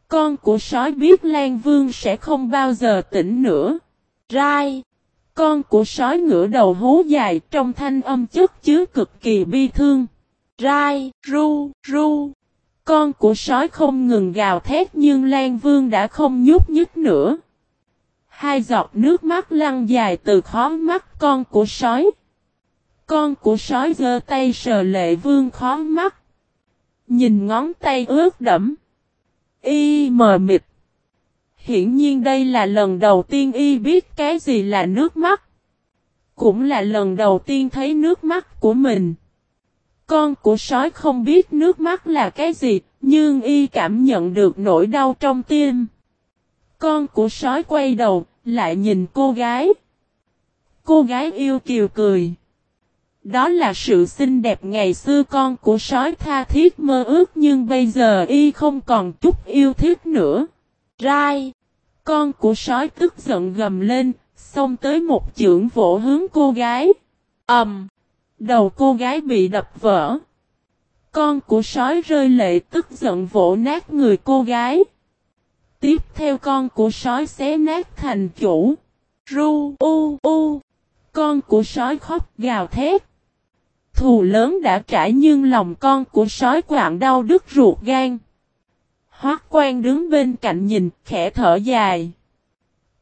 Con của sói biết Lan Vương sẽ không bao giờ tỉnh nữa. Rai! Con của sói ngửa đầu hú dài trong thanh âm chất chứa cực kỳ bi thương. Rai! Ru! Ru! Con của sói không ngừng gào thét nhưng Lan Vương đã không nhúc nhích nữa. Hai giọt nước mắt lăn dài từ khó mắt con của sói. Con của sói giơ tay sờ lệ vương khó mắt. Nhìn ngón tay ướt đẫm. Y mờ mịt. Hiển nhiên đây là lần đầu tiên y biết cái gì là nước mắt. Cũng là lần đầu tiên thấy nước mắt của mình. Con của sói không biết nước mắt là cái gì, nhưng y cảm nhận được nỗi đau trong tim. Con của sói quay đầu, lại nhìn cô gái. Cô gái yêu kiều cười. Đó là sự xinh đẹp ngày xưa con của sói tha thiết mơ ước nhưng bây giờ y không còn chút yêu thích nữa. Rai! Con của sói tức giận gầm lên, xông tới một chưởng vỗ hướng cô gái. ầm, um, Đầu cô gái bị đập vỡ. Con của sói rơi lệ tức giận vỗ nát người cô gái. Tiếp theo con của sói xé nát thành chủ. Ru u u. Con của sói khóc gào thét. Thù lớn đã trải nhưng lòng con của sói quạng đau đứt ruột gan. Hoác quan đứng bên cạnh nhìn, khẽ thở dài.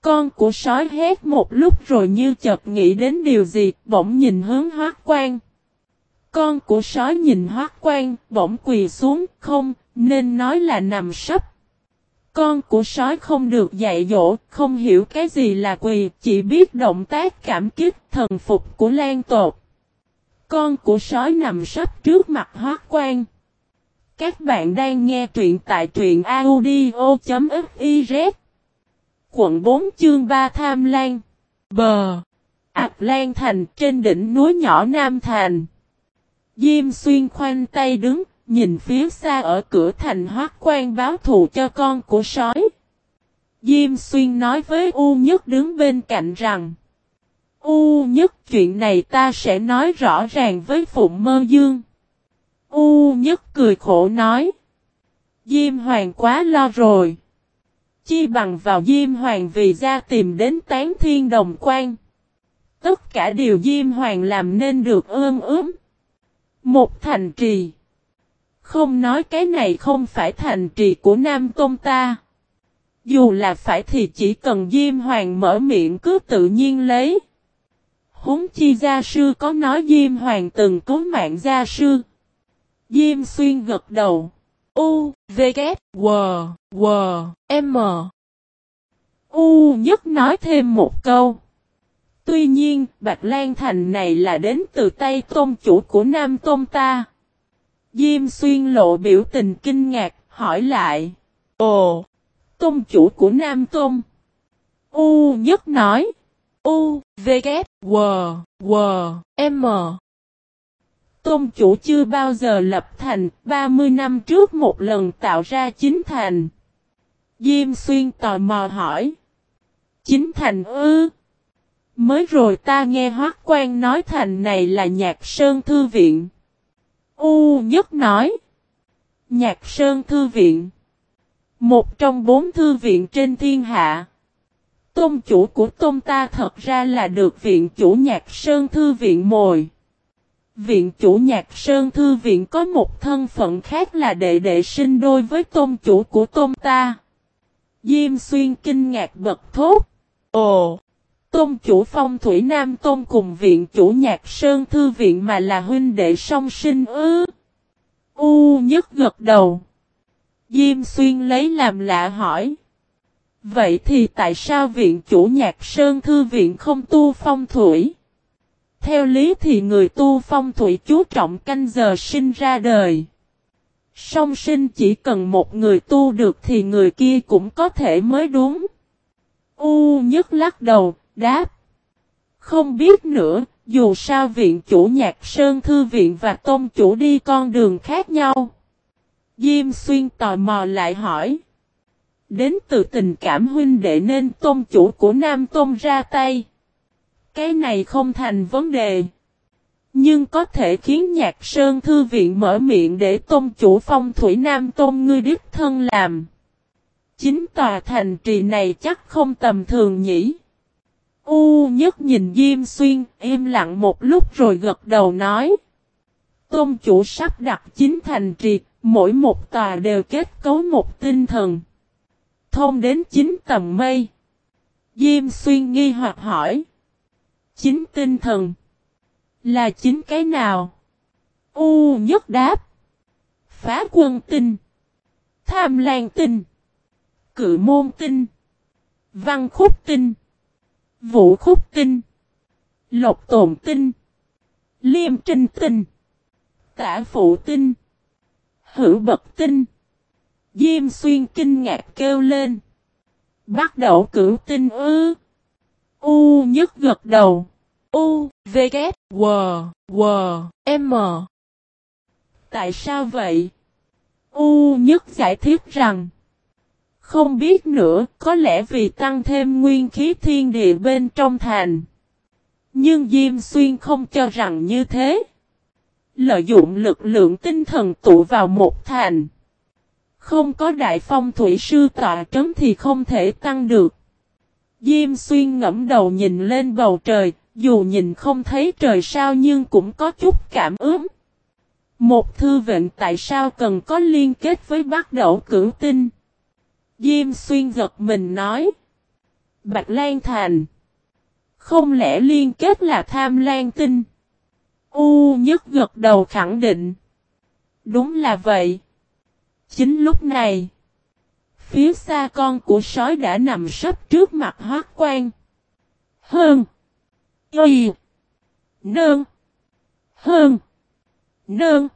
Con của sói hét một lúc rồi như chợt nghĩ đến điều gì, bỗng nhìn hướng hoác quan. Con của sói nhìn hoác quan, bỗng quỳ xuống, không, nên nói là nằm sấp. Con của sói không được dạy dỗ, không hiểu cái gì là quỳ, chỉ biết động tác cảm kích thần phục của Lan Tột. Con của sói nằm sấp trước mặt hoác quan. Các bạn đang nghe truyện tại truyện audio.fif Quận 4 chương 3 Tham Lan Bờ Ảp Lan Thành trên đỉnh núi nhỏ Nam Thành Diêm xuyên khoanh tay đứng, Nhìn phía xa ở cửa thành hoác quan báo thù cho con của sói Diêm xuyên nói với U Nhất đứng bên cạnh rằng, U Nhất, chuyện này ta sẽ nói rõ ràng với Phụng Mơ Dương U nhất cười khổ nói. Diêm hoàng quá lo rồi. Chi bằng vào Diêm hoàng vì ra tìm đến tán thiên đồng quan. Tất cả điều Diêm hoàng làm nên được ơn ướm. Một thành trì. Không nói cái này không phải thành trì của Nam Tôn ta. Dù là phải thì chỉ cần Diêm Hoàng mở miệng cứ tự nhiên lấy. Húng chi gia sư có nói Diêm Hoàng từng cứu mạng gia sư. Diêm xuyên gật đầu. U, V, K, W, W, M. U nhất nói thêm một câu. Tuy nhiên, Bạch Lan Thành này là đến từ tay tôn chủ của Nam Tôn ta. Diêm xuyên lộ biểu tình kinh ngạc, hỏi lại. Ồ, tôn chủ của Nam Tôn. U nhất nói. U, V, K, W, W, M. Tôn chủ chưa bao giờ lập thành, 30 năm trước một lần tạo ra chính thành. Diêm xuyên tò mò hỏi. Chính thành ư? Mới rồi ta nghe hoác quan nói thành này là nhạc sơn thư viện. U nhất nói. Nhạc sơn thư viện. Một trong bốn thư viện trên thiên hạ. Tôn chủ của tôn ta thật ra là được viện chủ nhạc sơn thư viện mồi. Viện chủ nhạc Sơn Thư Viện có một thân phận khác là đệ đệ sinh đôi với tôn chủ của tôn ta. Diêm xuyên kinh ngạc bật thốt. Ồ! Tôn chủ phong thủy nam tôn cùng viện chủ nhạc Sơn Thư Viện mà là huynh đệ song sinh ư. U nhất gật đầu. Diêm xuyên lấy làm lạ hỏi. Vậy thì tại sao viện chủ nhạc Sơn Thư Viện không tu phong thủy? Theo lý thì người tu phong thủy chú trọng canh giờ sinh ra đời. Song sinh chỉ cần một người tu được thì người kia cũng có thể mới đúng. U nhất lắc đầu, đáp. Không biết nữa, dù sao viện chủ nhạc sơn thư viện và tôn chủ đi con đường khác nhau. Diêm xuyên tò mò lại hỏi. Đến từ tình cảm huynh đệ nên tôn chủ của Nam Tôn ra tay. Cái này không thành vấn đề. Nhưng có thể khiến nhạc sơn thư viện mở miệng để tôn chủ phong thủy nam tôn ngươi đích thân làm. Chính tòa thành trì này chắc không tầm thường nhỉ. U nhất nhìn Diêm Xuyên im lặng một lúc rồi gật đầu nói. Tôn chủ sắp đặt chính thành trì, mỗi một tòa đều kết cấu một tinh thần. Thông đến chính tầm mây. Diêm Xuyên nghi hoặc hỏi. Chính tinh thần. Là chính cái nào? U nhất đáp. Phá quân tinh. Tham lan tinh. Cự môn tinh. Văn khúc tinh. Vũ khúc tinh. Lộc tồn tinh. Liêm trinh tinh. Tả phụ tinh. Hữu bậc tinh. Diêm xuyên kinh ngạc kêu lên. Bắt đầu cửu tinh ư. U nhất gật đầu. U, V, K, W, W, M. Tại sao vậy? U nhất giải thích rằng. Không biết nữa, có lẽ vì tăng thêm nguyên khí thiên địa bên trong thành. Nhưng Diêm Xuyên không cho rằng như thế. Lợi dụng lực lượng tinh thần tụ vào một thành. Không có đại phong thủy sư tọa trấn thì không thể tăng được. Diêm Xuyên ngẫm đầu nhìn lên bầu trời, dù nhìn không thấy trời sao nhưng cũng có chút cảm ứng. Một thư viện tại sao cần có liên kết với bắt đậu cửu tinh? Diêm xuyên giật mình nói. Bạch Lan Thành. Không lẽ liên kết là tham lan tinh? U nhất gật đầu khẳng định. Đúng là vậy. Chính lúc này. Phía xa con của sói đã nằm sấp trước mặt hoác quan. Hơn. Y. Nơn. Hơn. Nơn.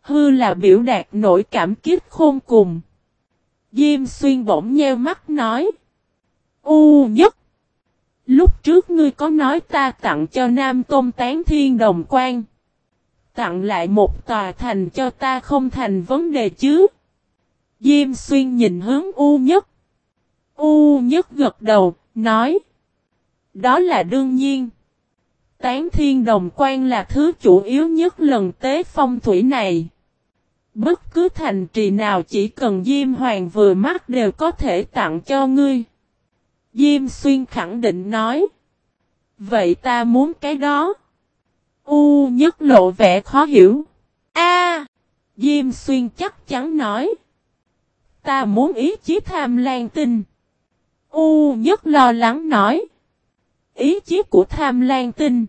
Hư là biểu đạt nỗi cảm kích khôn cùng. Diêm xuyên bỗng nheo mắt nói. U nhất. Lúc trước ngươi có nói ta tặng cho Nam Tôn Tán Thiên Đồng Quan. Tặng lại một tòa thành cho ta không thành vấn đề chứ. Diêm xuyên nhìn hướng U nhất. U nhất gật đầu, nói. Đó là đương nhiên. Tán thiên đồng quan là thứ chủ yếu nhất lần tế phong thủy này. Bất cứ thành trì nào chỉ cần Diêm Hoàng vừa mắt đều có thể tặng cho ngươi. Diêm Xuyên khẳng định nói. Vậy ta muốn cái đó. U nhất lộ vẻ khó hiểu. A, Diêm Xuyên chắc chắn nói. Ta muốn ý chí tham lan tinh. U nhất lo lắng nói. Ý chí của tham lan tinh.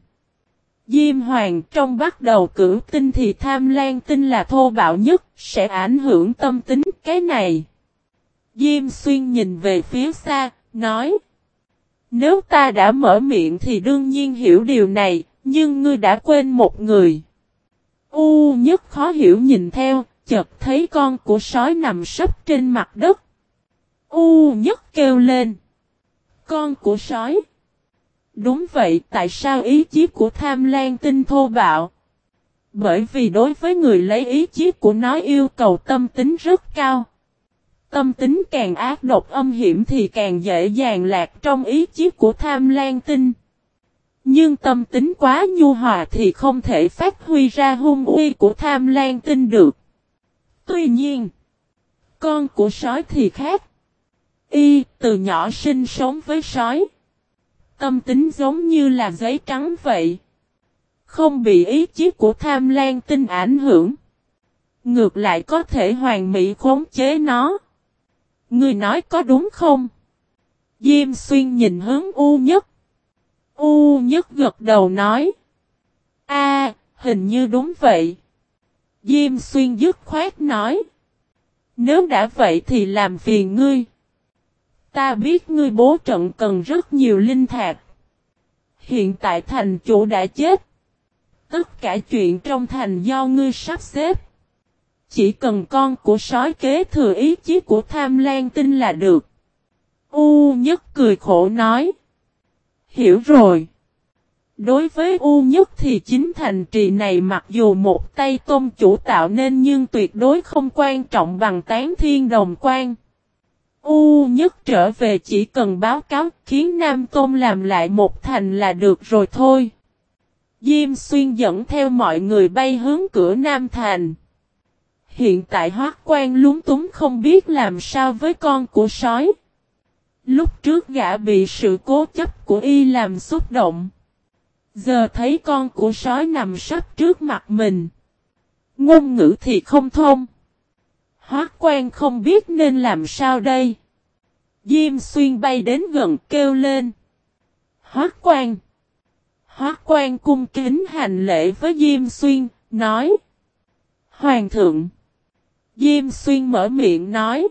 Diêm hoàng trong bắt đầu cử tinh thì tham lan tinh là thô bạo nhất, sẽ ảnh hưởng tâm tính cái này. Diêm xuyên nhìn về phía xa, nói. Nếu ta đã mở miệng thì đương nhiên hiểu điều này, nhưng ngươi đã quên một người. U nhất khó hiểu nhìn theo, chợt thấy con của sói nằm sấp trên mặt đất. U nhất kêu lên. Con của sói. Đúng vậy, tại sao ý chí của tham lan tinh thô bạo? Bởi vì đối với người lấy ý chí của nó yêu cầu tâm tính rất cao. Tâm tính càng ác độc âm hiểm thì càng dễ dàng lạc trong ý chí của tham lan tinh. Nhưng tâm tính quá nhu hòa thì không thể phát huy ra hung uy của tham lan tinh được. Tuy nhiên, con của sói thì khác. Y từ nhỏ sinh sống với sói. Tâm tính giống như là giấy trắng vậy. Không bị ý chí của tham lan tinh ảnh hưởng. Ngược lại có thể hoàn mỹ khống chế nó. Người nói có đúng không? Diêm xuyên nhìn hướng U nhất. U nhất gật đầu nói. a hình như đúng vậy. Diêm xuyên dứt khoát nói. Nếu đã vậy thì làm phiền ngươi. Ta biết ngươi bố trận cần rất nhiều linh thạch. Hiện tại thành chủ đã chết. Tất cả chuyện trong thành do ngươi sắp xếp. Chỉ cần con của sói kế thừa ý chí của tham lan tinh là được. U nhất cười khổ nói. Hiểu rồi. Đối với U nhất thì chính thành trì này mặc dù một tay tôn chủ tạo nên nhưng tuyệt đối không quan trọng bằng tán thiên đồng quan. U nhất trở về chỉ cần báo cáo, khiến Nam Tôn làm lại một thành là được rồi thôi. Diêm xuyên dẫn theo mọi người bay hướng cửa Nam Thành. Hiện tại hoác quan lúng túng không biết làm sao với con của sói. Lúc trước gã bị sự cố chấp của y làm xúc động. Giờ thấy con của sói nằm sắp trước mặt mình. Ngôn ngữ thì không thông. Hoác quan không biết nên làm sao đây. Diêm xuyên bay đến gần kêu lên. Hoác quan. Hoác quan cung kính hành lễ với Diêm xuyên, nói. Hoàng thượng. Diêm xuyên mở miệng nói.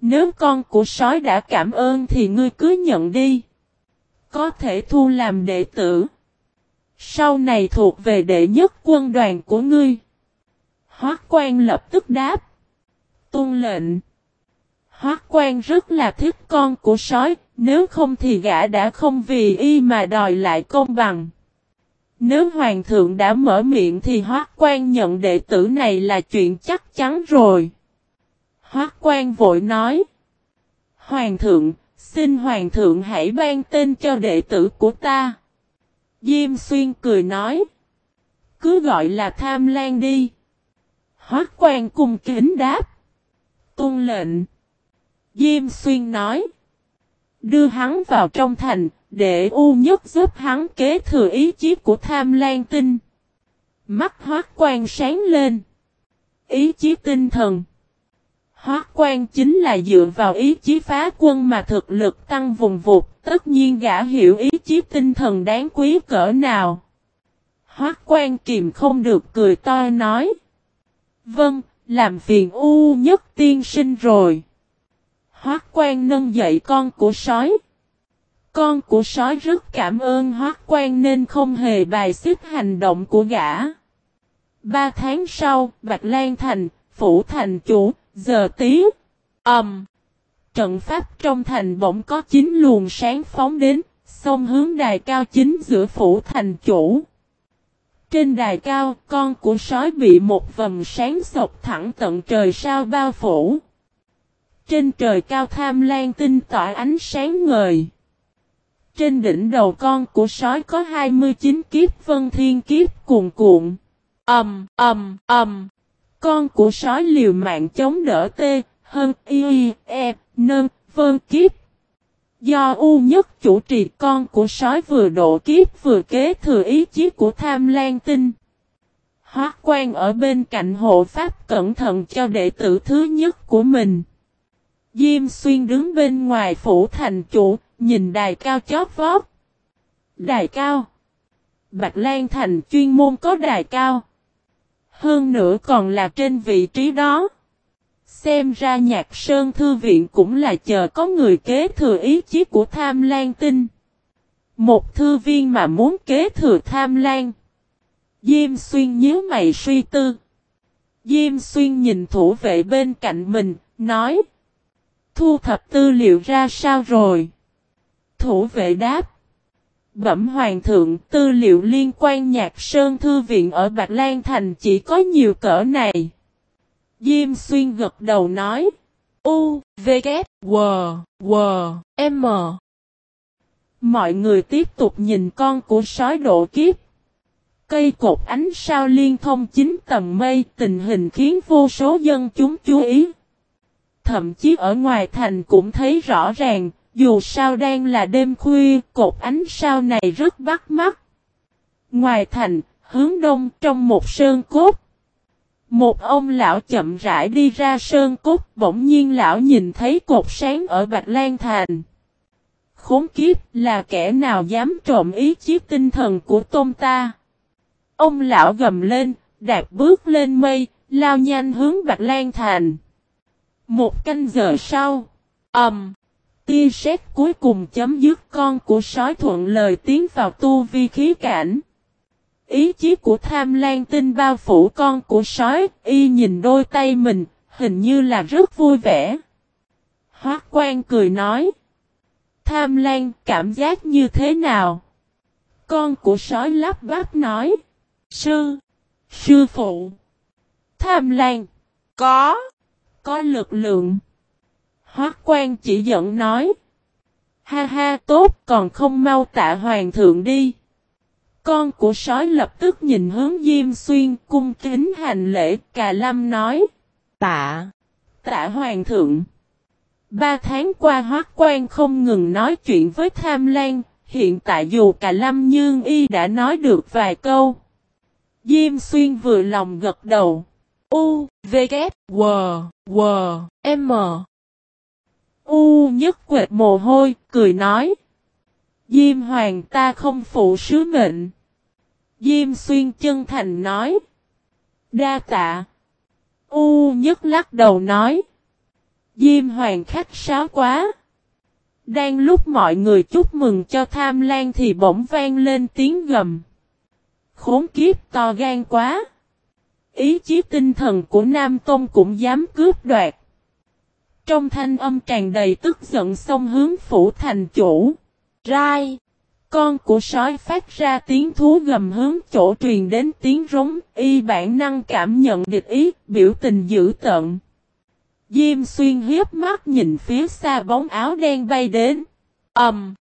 Nếu con của sói đã cảm ơn thì ngươi cứ nhận đi. Có thể thu làm đệ tử. Sau này thuộc về đệ nhất quân đoàn của ngươi. Hoác quan lập tức đáp. Tôn lệnh. Hoác quan rất là thích con của sói, Nếu không thì gã đã không vì y mà đòi lại công bằng. Nếu hoàng thượng đã mở miệng thì hoác quan nhận đệ tử này là chuyện chắc chắn rồi. Hoác quan vội nói. Hoàng thượng, xin hoàng thượng hãy ban tên cho đệ tử của ta. Diêm xuyên cười nói. Cứ gọi là tham lan đi. Hoác quan cùng kính đáp. Tôn lệnh. Diêm xuyên nói. Đưa hắn vào trong thành, để U nhất giúp hắn kế thừa ý chí của tham lan tinh. Mắt hoác quan sáng lên. Ý chí tinh thần. Hóa quan chính là dựa vào ý chí phá quân mà thực lực tăng vùng vụt, tất nhiên gã hiểu ý chí tinh thần đáng quý cỡ nào. Hóa quan kìm không được cười to nói. Vâng, làm phiền u nhất tiên sinh rồi. Hóa quan nâng dậy con của sói. Con của sói rất cảm ơn hóa quan nên không hề bài xích hành động của gã. Ba tháng sau, Bạch Lan Thành, Phủ Thành Chủ, giờ tí. ầm. Um, trận pháp trong thành bỗng có chín luồng sáng phóng đến, xông hướng đài cao chính giữa Phủ Thành Chủ. Trên đài cao, con của sói bị một vầng sáng sọc thẳng tận trời sao bao phủ. Trên trời cao tham lan tinh tỏa ánh sáng ngời. Trên đỉnh đầu con của sói có 29 kiếp vân thiên kiếp cuồn cuộn. Ầm, ầm, ầm. Con của sói liều mạng chống đỡ tê, hơn y, e, nơn, vân kiếp. Do U nhất chủ trì con của sói vừa độ kiếp vừa kế thừa ý chí của tham lan tinh. Hóa quan ở bên cạnh hộ pháp cẩn thận cho đệ tử thứ nhất của mình. Diêm xuyên đứng bên ngoài phủ thành chủ, nhìn đài cao chót vót. Đài cao. Bạch Lan Thành chuyên môn có đài cao. Hơn nữa còn là trên vị trí đó. Xem ra nhạc sơn thư viện cũng là chờ có người kế thừa ý chí của tham lan tinh. Một thư viên mà muốn kế thừa tham lan. Diêm xuyên nhớ mày suy tư. Diêm xuyên nhìn thủ vệ bên cạnh mình, nói. Thu thập tư liệu ra sao rồi? Thủ vệ đáp. Bẩm hoàng thượng tư liệu liên quan nhạc sơn thư viện ở Bạch Lan Thành chỉ có nhiều cỡ này. Diêm xuyên gật đầu nói. U, V, K, W, W, M. Mọi người tiếp tục nhìn con của sói độ kiếp. Cây cột ánh sao liên thông chính tầng mây tình hình khiến vô số dân chúng chú ý. Thậm chí ở ngoài thành cũng thấy rõ ràng, dù sao đang là đêm khuya, cột ánh sao này rất bắt mắt. Ngoài thành, hướng đông trong một sơn cốt. Một ông lão chậm rãi đi ra sơn cốt, bỗng nhiên lão nhìn thấy cột sáng ở Bạch Lan Thành. Khốn kiếp là kẻ nào dám trộm ý chiếc tinh thần của tôn ta. Ông lão gầm lên, đạp bước lên mây, lao nhanh hướng Bạch Lan Thành. Một canh giờ sau, ầm, um, tia sét cuối cùng chấm dứt con của sói thuận lời tiến vào tu vi khí cảnh. Ý chí của tham lan tinh bao phủ con của sói, y nhìn đôi tay mình, hình như là rất vui vẻ. Hoác quan cười nói. Tham lan cảm giác như thế nào? Con của sói lắp bắp nói. Sư, sư phụ. Tham lan, có, có lực lượng. Hoác quan chỉ giận nói. Ha ha tốt còn không mau tạ hoàng thượng đi. Con của sói lập tức nhìn hướng Diêm Xuyên cung kính hành lễ cà lâm nói. Tạ. Tạ hoàng thượng. Ba tháng qua hoác quan không ngừng nói chuyện với tham lan. Hiện tại dù cà lâm nhưng y đã nói được vài câu. Diêm Xuyên vừa lòng gật đầu. U, V, K, W, W, M. U nhất quệt mồ hôi, cười nói. Diêm hoàng ta không phụ sứ mệnh. Diêm xuyên chân thành nói. Đa tạ. U nhất lắc đầu nói. Diêm hoàng khách sáo quá. Đang lúc mọi người chúc mừng cho tham lan thì bỗng vang lên tiếng gầm. Khốn kiếp to gan quá. Ý chí tinh thần của Nam Tông cũng dám cướp đoạt. Trong thanh âm tràn đầy tức giận xông hướng phủ thành chủ. Rai! Con của sói phát ra tiếng thú gầm hướng chỗ truyền đến tiếng rống, y bản năng cảm nhận địch ý, biểu tình dữ tợn. Diêm xuyên hiếp mắt nhìn phía xa bóng áo đen bay đến. ầm, um,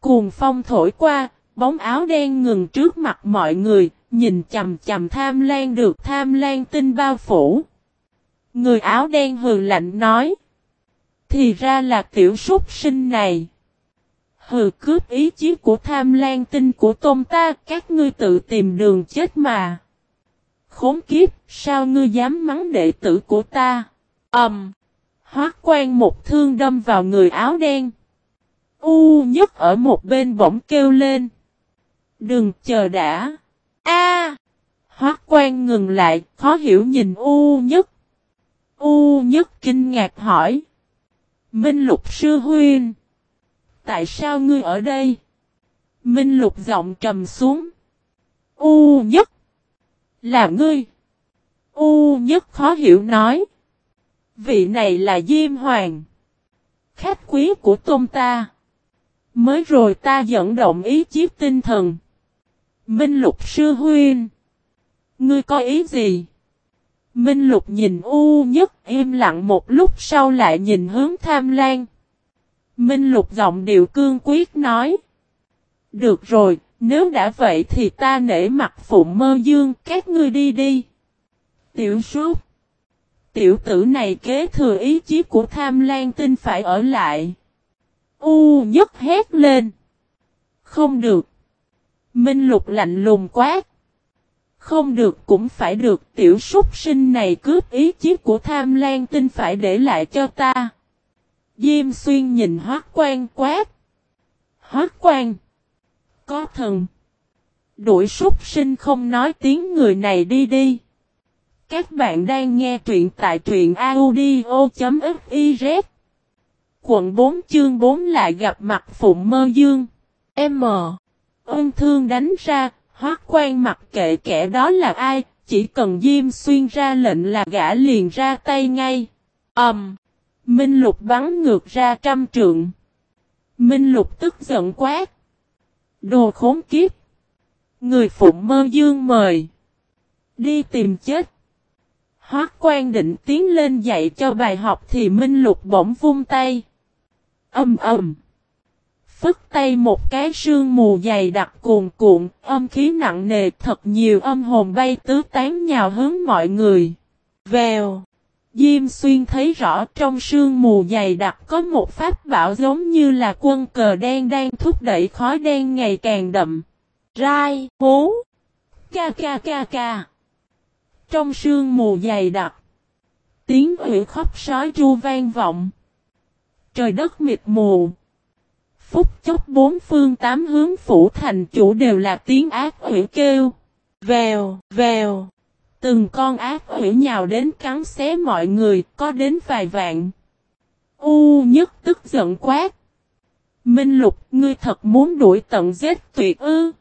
Cuồng phong thổi qua, bóng áo đen ngừng trước mặt mọi người, nhìn chầm chầm tham lan được tham lan tinh bao phủ. Người áo đen hừ lạnh nói. Thì ra là tiểu súc sinh này. Hừ cướp ý chí của tham lan tinh của tôn ta, các ngươi tự tìm đường chết mà. Khốn kiếp, sao ngươi dám mắng đệ tử của ta? Ẩm. Um, Hoác quan một thương đâm vào người áo đen. U nhất ở một bên bỗng kêu lên. Đừng chờ đã. A! Hoác quan ngừng lại, khó hiểu nhìn U nhất. U nhất kinh ngạc hỏi. Minh lục sư huyên, Tại sao ngươi ở đây? Minh lục giọng trầm xuống. U nhất. Là ngươi. U nhất khó hiểu nói. Vị này là Diêm Hoàng. Khách quý của tôn ta. Mới rồi ta dẫn động ý chiếc tinh thần. Minh lục sư huyên, Ngươi có ý gì? Minh lục nhìn u nhất im lặng một lúc sau lại nhìn hướng tham lan. Minh lục giọng điệu cương quyết nói. Được rồi, nếu đã vậy thì ta nể mặt phụng mơ dương các ngươi đi đi. Tiểu súc. Tiểu tử này kế thừa ý chí của tham lan tinh phải ở lại. U nhất hét lên. Không được. Minh lục lạnh lùng quát. Không được cũng phải được tiểu súc sinh này cướp ý chí của tham lan tinh phải để lại cho ta. Diêm xuyên nhìn hoác quan quát. Hoác quan. Có thần. Đuổi súc sinh không nói tiếng người này đi đi. Các bạn đang nghe truyện tại truyện audio.fiz. Quận 4 chương 4 lại gặp mặt Phụng Mơ Dương. M. Ân thương đánh ra, hoác quan mặc kệ kẻ đó là ai, chỉ cần Diêm Xuyên ra lệnh là gã liền ra tay ngay. Ẩm. Um, Minh Lục bắn ngược ra trăm trượng. Minh Lục tức giận quát. Đồ khốn kiếp. Người Phụng Mơ Dương mời. Đi tìm chết. Hoác quan định tiến lên dạy cho bài học thì Minh Lục bỗng vung tay. Âm ầm. Phất tay một cái sương mù dày đặc cuồn cuộn, âm khí nặng nề thật nhiều âm hồn bay tứ tán nhào hướng mọi người. Vèo. Diêm xuyên thấy rõ trong sương mù dày đặc có một pháp bảo giống như là quân cờ đen đang thúc đẩy khói đen ngày càng đậm. Rai, hú, ca ca ca ca. Trong sương mù dày đặc, tiếng ủy khóc sói ru vang vọng. Trời đất mịt mù. Phúc chốc bốn phương tám hướng phủ thành chủ đều là tiếng ác quỷ kêu. Vèo, vèo. Từng con ác quỷ nhào đến cắn xé mọi người, có đến vài vạn. U nhất tức giận quát. Minh lục, ngươi thật muốn đuổi tận giết tuyệt ư.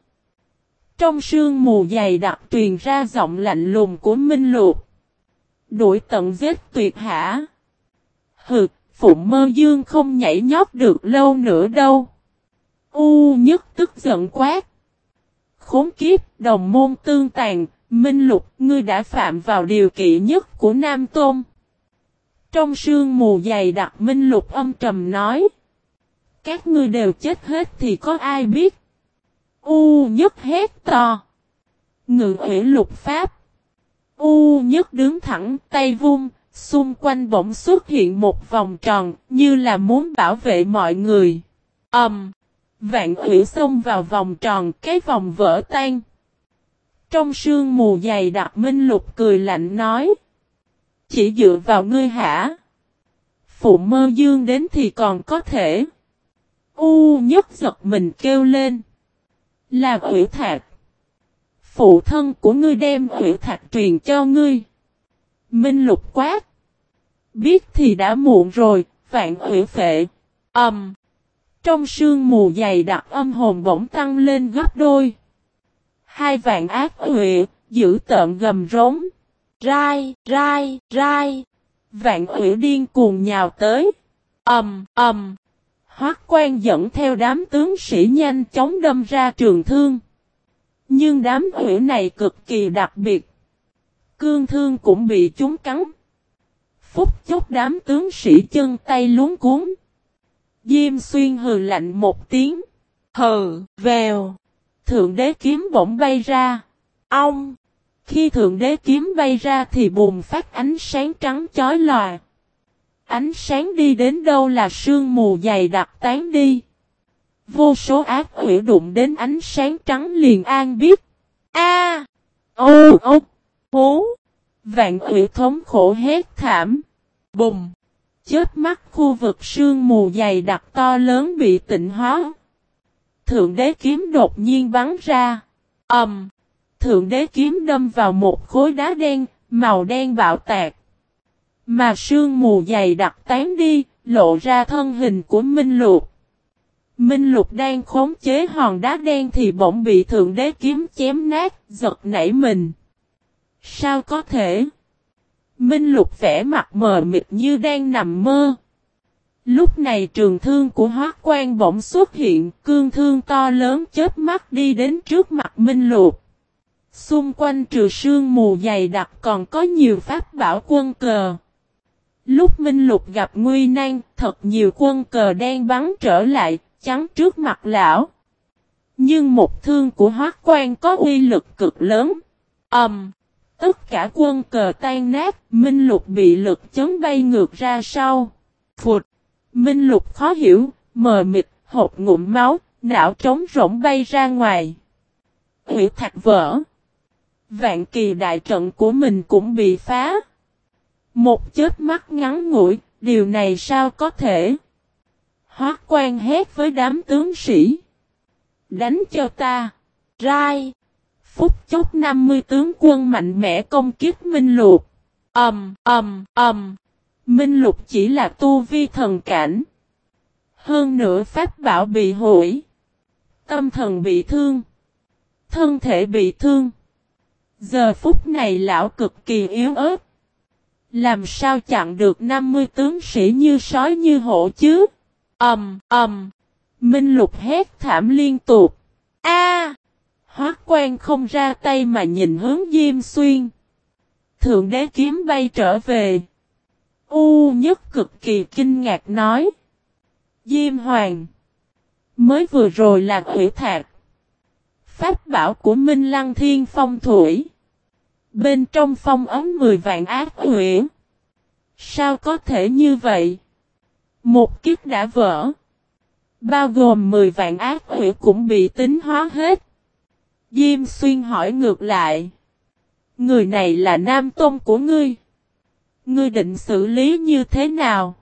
Trong sương mù dày đặc truyền ra giọng lạnh lùng của Minh Lục. Đuổi tận giết tuyệt hả? Hừ, Phụng Mơ Dương không nhảy nhót được lâu nữa đâu. U nhất tức giận quát. Khốn kiếp, đồng môn tương tàn, Minh Lục, ngươi đã phạm vào điều kỵ nhất của Nam Tôn. Trong sương mù dày đặc Minh Lục âm trầm nói. Các ngươi đều chết hết thì có ai biết? U nhất hét to. Ngự ủy lục pháp. U nhất đứng thẳng tay vung, xung quanh bỗng xuất hiện một vòng tròn, như là muốn bảo vệ mọi người. Ẩm. Um, vạn ủy xông vào vòng tròn, cái vòng vỡ tan. Trong sương mù dày đặc minh lục cười lạnh nói. Chỉ dựa vào ngươi hả? Phụ mơ dương đến thì còn có thể. U nhất giật mình kêu lên. Là ủy thạc. Phụ thân của ngươi đem ủy thạc truyền cho ngươi. Minh lục quát. Biết thì đã muộn rồi, vạn ủy phệ. Âm. Um. Trong sương mù dày đặc âm hồn bỗng tăng lên gấp đôi. Hai vạn ác ủy, giữ tợn gầm rống. Rai, rai, rai. Vạn ủy điên cuồng nhào tới. âm âm. Hoác quan dẫn theo đám tướng sĩ nhanh chóng đâm ra trường thương. Nhưng đám ủy này cực kỳ đặc biệt. Cương thương cũng bị chúng cắn. Phúc chốc đám tướng sĩ chân tay luống cuốn. Diêm xuyên hừ lạnh một tiếng. Hừ, vèo. Thượng đế kiếm bỗng bay ra. Ông. Khi thượng đế kiếm bay ra thì bùng phát ánh sáng trắng chói lòa. Ánh sáng đi đến đâu là sương mù dày đặc tán đi. Vô số ác quỷ đụng đến ánh sáng trắng liền an biết. A! Ô ô! Hú! Vạn ủy thống khổ hét thảm. Bùng! Chết mắt khu vực sương mù dày đặc to lớn bị tịnh hóa. Thượng đế kiếm đột nhiên bắn ra. Ẩm! Thượng đế kiếm đâm vào một khối đá đen, màu đen bạo tạc. Mà sương mù dày đặc tán đi, lộ ra thân hình của Minh Lục. Minh Lục đang khống chế hòn đá đen thì bỗng bị Thượng Đế kiếm chém nát, giật nảy mình. Sao có thể? Minh Lục vẽ mặt mờ mịt như đang nằm mơ. Lúc này trường thương của Hoác Quan bỗng xuất hiện, cương thương to lớn chết mắt đi đến trước mặt Minh Lục. Xung quanh trừ sương mù dày đặc còn có nhiều pháp bảo quân cờ. Lúc Minh Lục gặp nguy nan, thật nhiều quân cờ đen bắn trở lại, chắn trước mặt lão. Nhưng một thương của Hoác Quan có uy lực cực lớn. Ầm! Um, tất cả quân cờ tan nát, Minh Lục bị lực chấn bay ngược ra sau. Phụt! Minh Lục khó hiểu, mờ mịt, hộp ngụm máu, não trống rỗng bay ra ngoài. Hủy thạch vỡ. Vạn kỳ đại trận của mình cũng bị phá. Một chết mắt ngắn ngủi, điều này sao có thể? Hóa quan hét với đám tướng sĩ. Đánh cho ta. Rai. Phúc chốc 50 tướng quân mạnh mẽ công kiếp Minh Lục. Ẩm, ầm, ầm. Minh Lục chỉ là tu vi thần cảnh. Hơn nữa pháp bảo bị hủy. Tâm thần bị thương. Thân thể bị thương. Giờ phút này lão cực kỳ yếu ớt. Làm sao chặn được 50 tướng sĩ như sói như hổ chứ? Ầm, ầm. Minh Lục hét thảm liên tục. A! Hoắc Quan không ra tay mà nhìn hướng Diêm Xuyên. Thượng đế kiếm bay trở về. U nhất cực kỳ kinh ngạc nói. Diêm Hoàng. Mới vừa rồi là hủy thạc. Pháp bảo của Minh Lăng Thiên Phong Thủy. Bên trong phong ấm 10 vạn ác quỷ. Sao có thể như vậy? Một kiếp đã vỡ. Bao gồm 10 vạn ác quỷ cũng bị tính hóa hết. Diêm xuyên hỏi ngược lại. Người này là nam tôn của ngươi. Ngươi định xử lý như thế nào?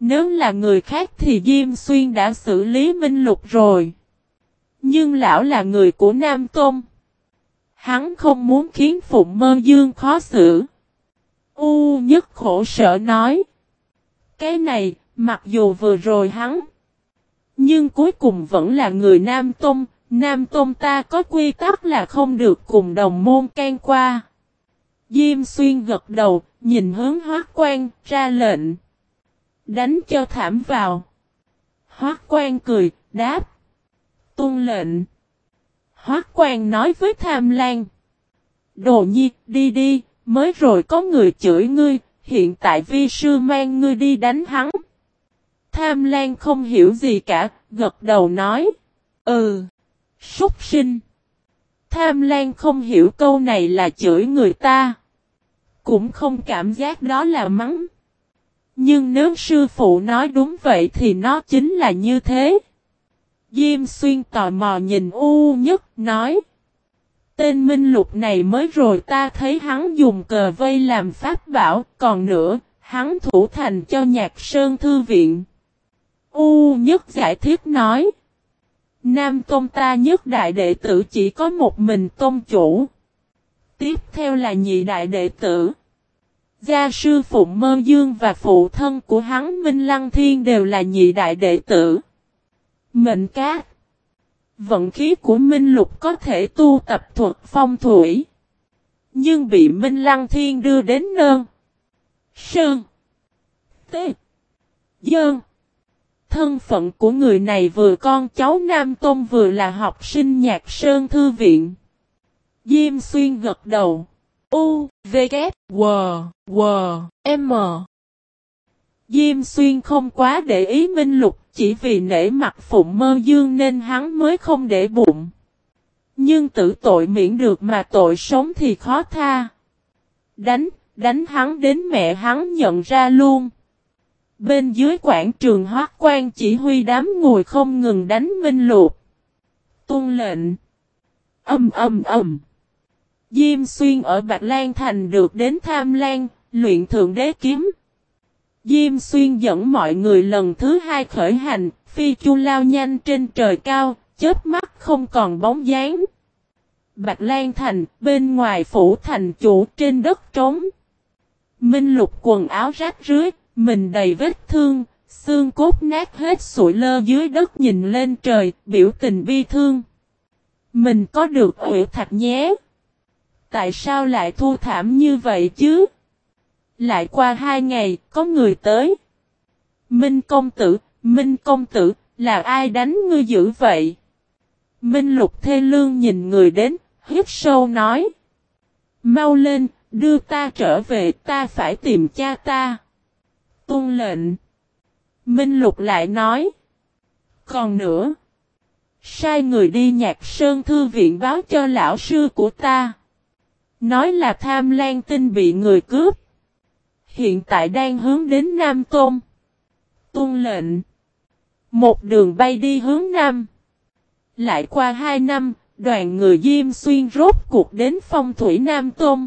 Nếu là người khác thì Diêm Xuyên đã xử lý Minh Lục rồi. Nhưng lão là người của Nam Tôn. Hắn không muốn khiến Phụng Mơ Dương khó xử. U nhất khổ sở nói. Cái này, mặc dù vừa rồi hắn. Nhưng cuối cùng vẫn là người Nam Tôn. Nam Tôn ta có quy tắc là không được cùng đồng môn can qua. Diêm xuyên gật đầu, nhìn hướng hoác quan, ra lệnh. Đánh cho thảm vào. Hoác quan cười, đáp. Tuân lệnh. Hoác quan nói với tham lan. Đồ nhi, đi đi, mới rồi có người chửi ngươi, hiện tại vi sư mang ngươi đi đánh hắn. Tham lan không hiểu gì cả, gật đầu nói. Ừ, súc sinh. Tham lan không hiểu câu này là chửi người ta. Cũng không cảm giác đó là mắng. Nhưng nếu sư phụ nói đúng vậy thì nó chính là như thế. Diêm xuyên tò mò nhìn U nhất nói. Tên Minh Lục này mới rồi ta thấy hắn dùng cờ vây làm pháp bảo, còn nữa, hắn thủ thành cho nhạc sơn thư viện. U nhất giải thích nói. Nam Tôn ta nhất đại đệ tử chỉ có một mình tôn chủ. Tiếp theo là nhị đại đệ tử. Gia sư Phụng Mơ Dương và phụ thân của hắn Minh Lăng Thiên đều là nhị đại đệ tử. Mệnh cát. Vận khí của Minh Lục có thể tu tập thuật phong thủy. Nhưng bị Minh Lăng Thiên đưa đến nơn. Sơn. Tê. Dơn. Thân phận của người này vừa con cháu Nam Tôn vừa là học sinh nhạc Sơn Thư Viện. Diêm Xuyên gật đầu. U, V, K, W, W, M. Diêm Xuyên không quá để ý Minh Lục, chỉ vì nể mặt Phụng Mơ Dương nên hắn mới không để bụng. Nhưng tử tội miễn được mà tội sống thì khó tha. Đánh, đánh hắn đến mẹ hắn nhận ra luôn. Bên dưới quảng trường hoác quan chỉ huy đám ngồi không ngừng đánh Minh Lục. Tuân lệnh. Âm âm âm. Diêm xuyên ở Bạch Lan Thành được đến tham lan, luyện thượng đế kiếm. Diêm xuyên dẫn mọi người lần thứ hai khởi hành, phi chu lao nhanh trên trời cao, chết mắt không còn bóng dáng. Bạch Lan Thành, bên ngoài phủ thành chủ trên đất trống. Minh lục quần áo rách rưới, mình đầy vết thương, xương cốt nát hết sụi lơ dưới đất nhìn lên trời, biểu tình bi thương. Mình có được ủy thạch nhé. Tại sao lại thu thảm như vậy chứ? Lại qua hai ngày, có người tới. Minh công tử, Minh công tử, là ai đánh ngươi dữ vậy? Minh lục thê lương nhìn người đến, hít sâu nói. Mau lên, đưa ta trở về, ta phải tìm cha ta. Tôn lệnh. Minh lục lại nói. Còn nữa. Sai người đi nhạc sơn thư viện báo cho lão sư của ta. Nói là tham lan tinh bị người cướp. Hiện tại đang hướng đến Nam Tôn. Tôn lệnh. Một đường bay đi hướng Nam. Lại qua hai năm, đoàn người Diêm Xuyên rốt cuộc đến phong thủy Nam Tôn.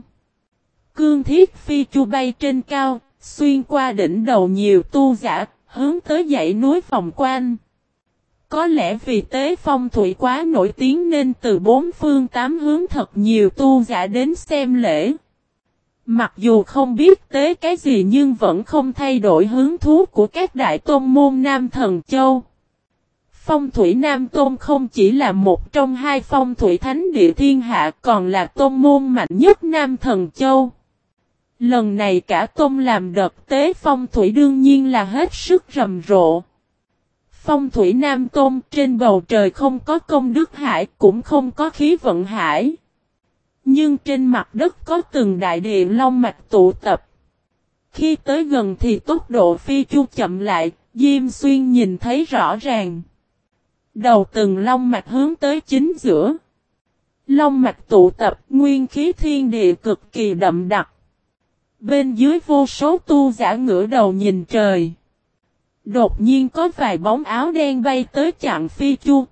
Cương thiết phi chu bay trên cao, xuyên qua đỉnh đầu nhiều tu giả, hướng tới dãy núi phòng quan. Có lẽ vì tế phong thủy quá nổi tiếng nên từ bốn phương tám hướng thật nhiều tu giả đến xem lễ. Mặc dù không biết tế cái gì nhưng vẫn không thay đổi hướng thú của các đại tôn môn Nam Thần Châu. Phong thủy Nam Tôn không chỉ là một trong hai phong thủy thánh địa thiên hạ còn là tôn môn mạnh nhất Nam Thần Châu. Lần này cả tôn làm đợt tế phong thủy đương nhiên là hết sức rầm rộ. Phong thủy Nam Tôn trên bầu trời không có công đức hải cũng không có khí vận hải. Nhưng trên mặt đất có từng đại địa long mạch tụ tập. Khi tới gần thì tốc độ phi chu chậm lại, Diêm Xuyên nhìn thấy rõ ràng. Đầu từng long mạch hướng tới chính giữa. Long mạch tụ tập nguyên khí thiên địa cực kỳ đậm đặc. Bên dưới vô số tu giả ngửa đầu nhìn trời. Đột nhiên có vài bóng áo đen bay tới chặn phi chu.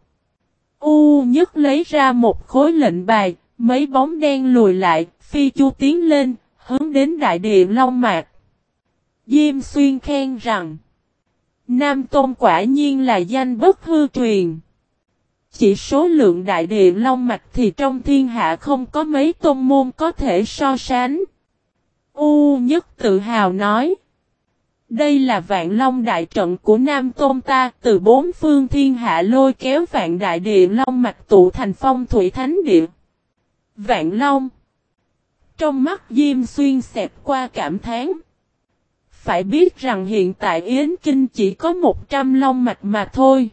U nhất lấy ra một khối lệnh bài, mấy bóng đen lùi lại, phi chu tiến lên, hướng đến đại địa Long Mạc. Diêm xuyên khen rằng, Nam Tôn quả nhiên là danh bất hư truyền. Chỉ số lượng đại địa Long Mạch thì trong thiên hạ không có mấy tôn môn có thể so sánh. U nhất tự hào nói. Đây là vạn long đại trận của Nam Tôn ta, từ bốn phương thiên hạ lôi kéo vạn đại địa long mạch tụ thành phong thủy thánh địa. Vạn long. Trong mắt Diêm Xuyên xẹp qua cảm thán. Phải biết rằng hiện tại Yến Kinh chỉ có 100 long mạch mà thôi.